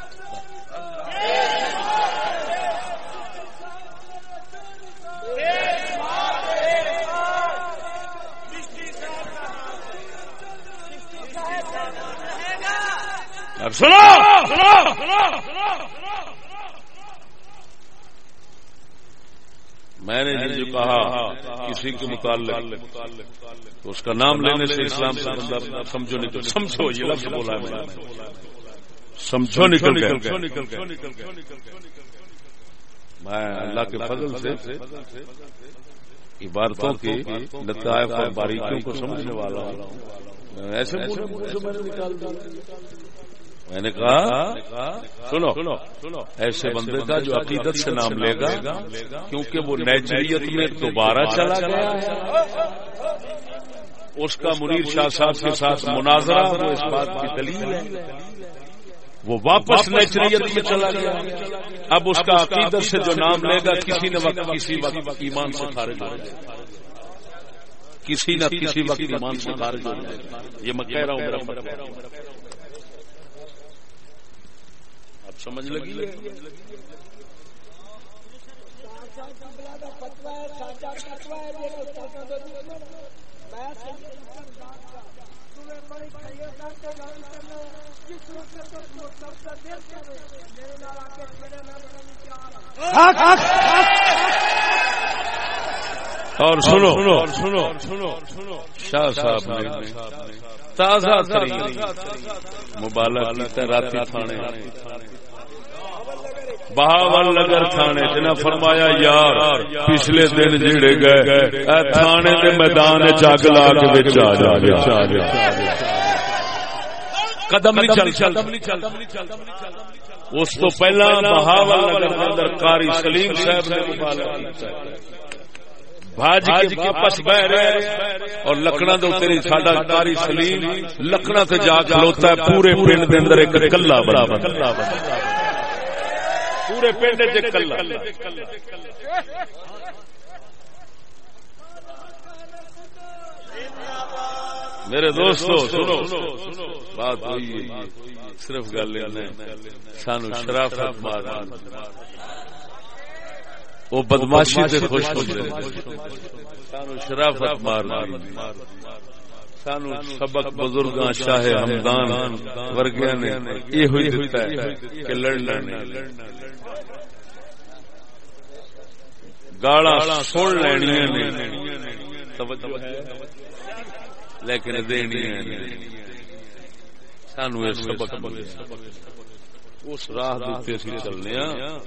اب سنو۔ میں نے جو کہا کسی کے متعلق تو اس کا نام لینے سے اسلام سے بندہ سمجھو نہیں تو سمجھو یہ لفظ بولا ہے۔ سمجھو نکل گیا۔ میں اللہ کے فضل سے عبارتوں کی لطائف اور باریکیوں کو سمجھنے والا ہوں۔ ایسے نکال دیا۔ میں نے کہا، سنو، ایسے بندے کا جو عقیدت سے نام لے گا، کیونکہ وہ نیچریت میں دوبارہ چلا گیا اس کا منیر شاہ صاحب کے ساتھ مناظرہ وہ اس بات کی دلیل ہے۔ وہ واپس نیچریت میں چلا گیا۔ اب اس کا عقیدت سے جو نام لے گا، کسی نہ وقت کسی وقت ایمان سے خارج ہو جائے کسی نہ کسی وقت ایمان سے خارج ہو جائے یہ میں کہہ رہا ہوں میرا مطلب اب سمجھ لگی ہے؟ اور سنو سنو سنو شاہ صاحب نے تازہ ترین مبالغ کیتا راتی تھانے۔ بہاول نگر تھانے جنہ فرمایا، یار، پچھلے دن جڑے گئے، اے تھانے دے میدان چگ لا کے وچ آ جا قدم نہیں چل چل اس تو پہلا بہاول نگر دے اندر قاری سلیم صاحب نے مبالغہ کیتا بھاج کے واپس بہ رہے اور لکڑا دے تیری ساڈا قاری سلیم لکڑا تے جا کھلوتا ہے۔ پورے پنڈ دے اندر ایک کلا برابر پورے پنڈ میرے دوستو سنو۔ بات ہوئی صرف گل سانو شرافت مار وہ بدماشی سے خوش ہوتے سانو شرافت مار سانو سبق بزرگ شاہ ہمدان ورگیا نے یہ ہوئی دیتا ہے کہ لڑنا نہیں گالا سن لینیا نے۔ لیکن دینی سانو سبق اس راہ دیتے چلنے ہاں۔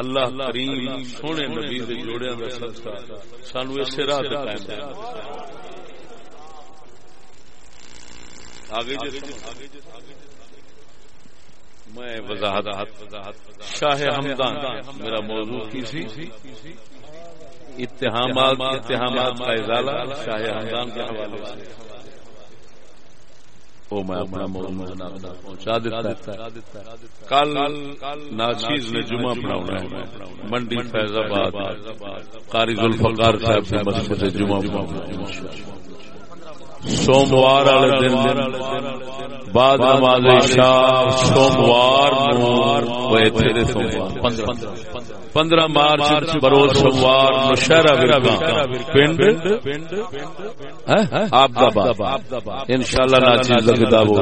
اللہ کریم سونے نبی دے جوڑیاں دا صدقہ سانو اسے راہ تے قائم ہے آگے جے میں وضاحت شاہ حمدان، میرا موضوع کی سی؟ اتہامات اتہامات کا ازالہ شاہ حمدان کے حوالے سے۔ وہ میں اپنا پہنچا دیتا کل ناچیز نے جمعہ پڑھاؤنا ہے۔ منڈی فیض آباد قاری ذوالفقار صاحب سے مسجد جمعہ پڑھاؤنا سوموار والے دن۔ بعد نماز عشاء سوموار پندرہ مارچ بروز سوموار نشہرہ ورگا پنڈ؟ ہاں؟ آباد انشاءاللہ ناچیز لگتا وہ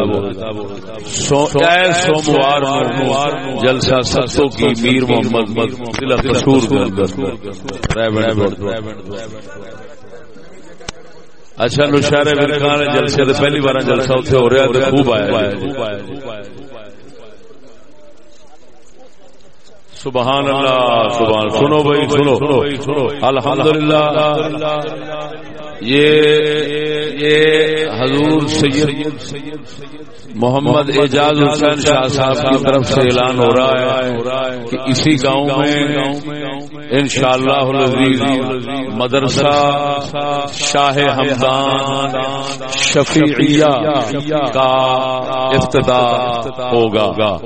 سوموار جلسہ ستوں کی میر محمد ضلع قصور کے اندر۔ اچھا نشارے ورکان جلسے پہلی بار جلسہ اتنے ہو رہا خوب آیا سبحان اللہ. سبحان سنو بھائی سنو سنو. الحمدللہ. یہ یہ حضور سید محمد اعجاز حسین شاہ صاحب کی طرف سے اعلان ہو رہا ہے کہ اسی گاؤں میں ان شاء اللہ مدرسہ شاہ حمدان شفیعیہ کا افتتاح ہوگا۔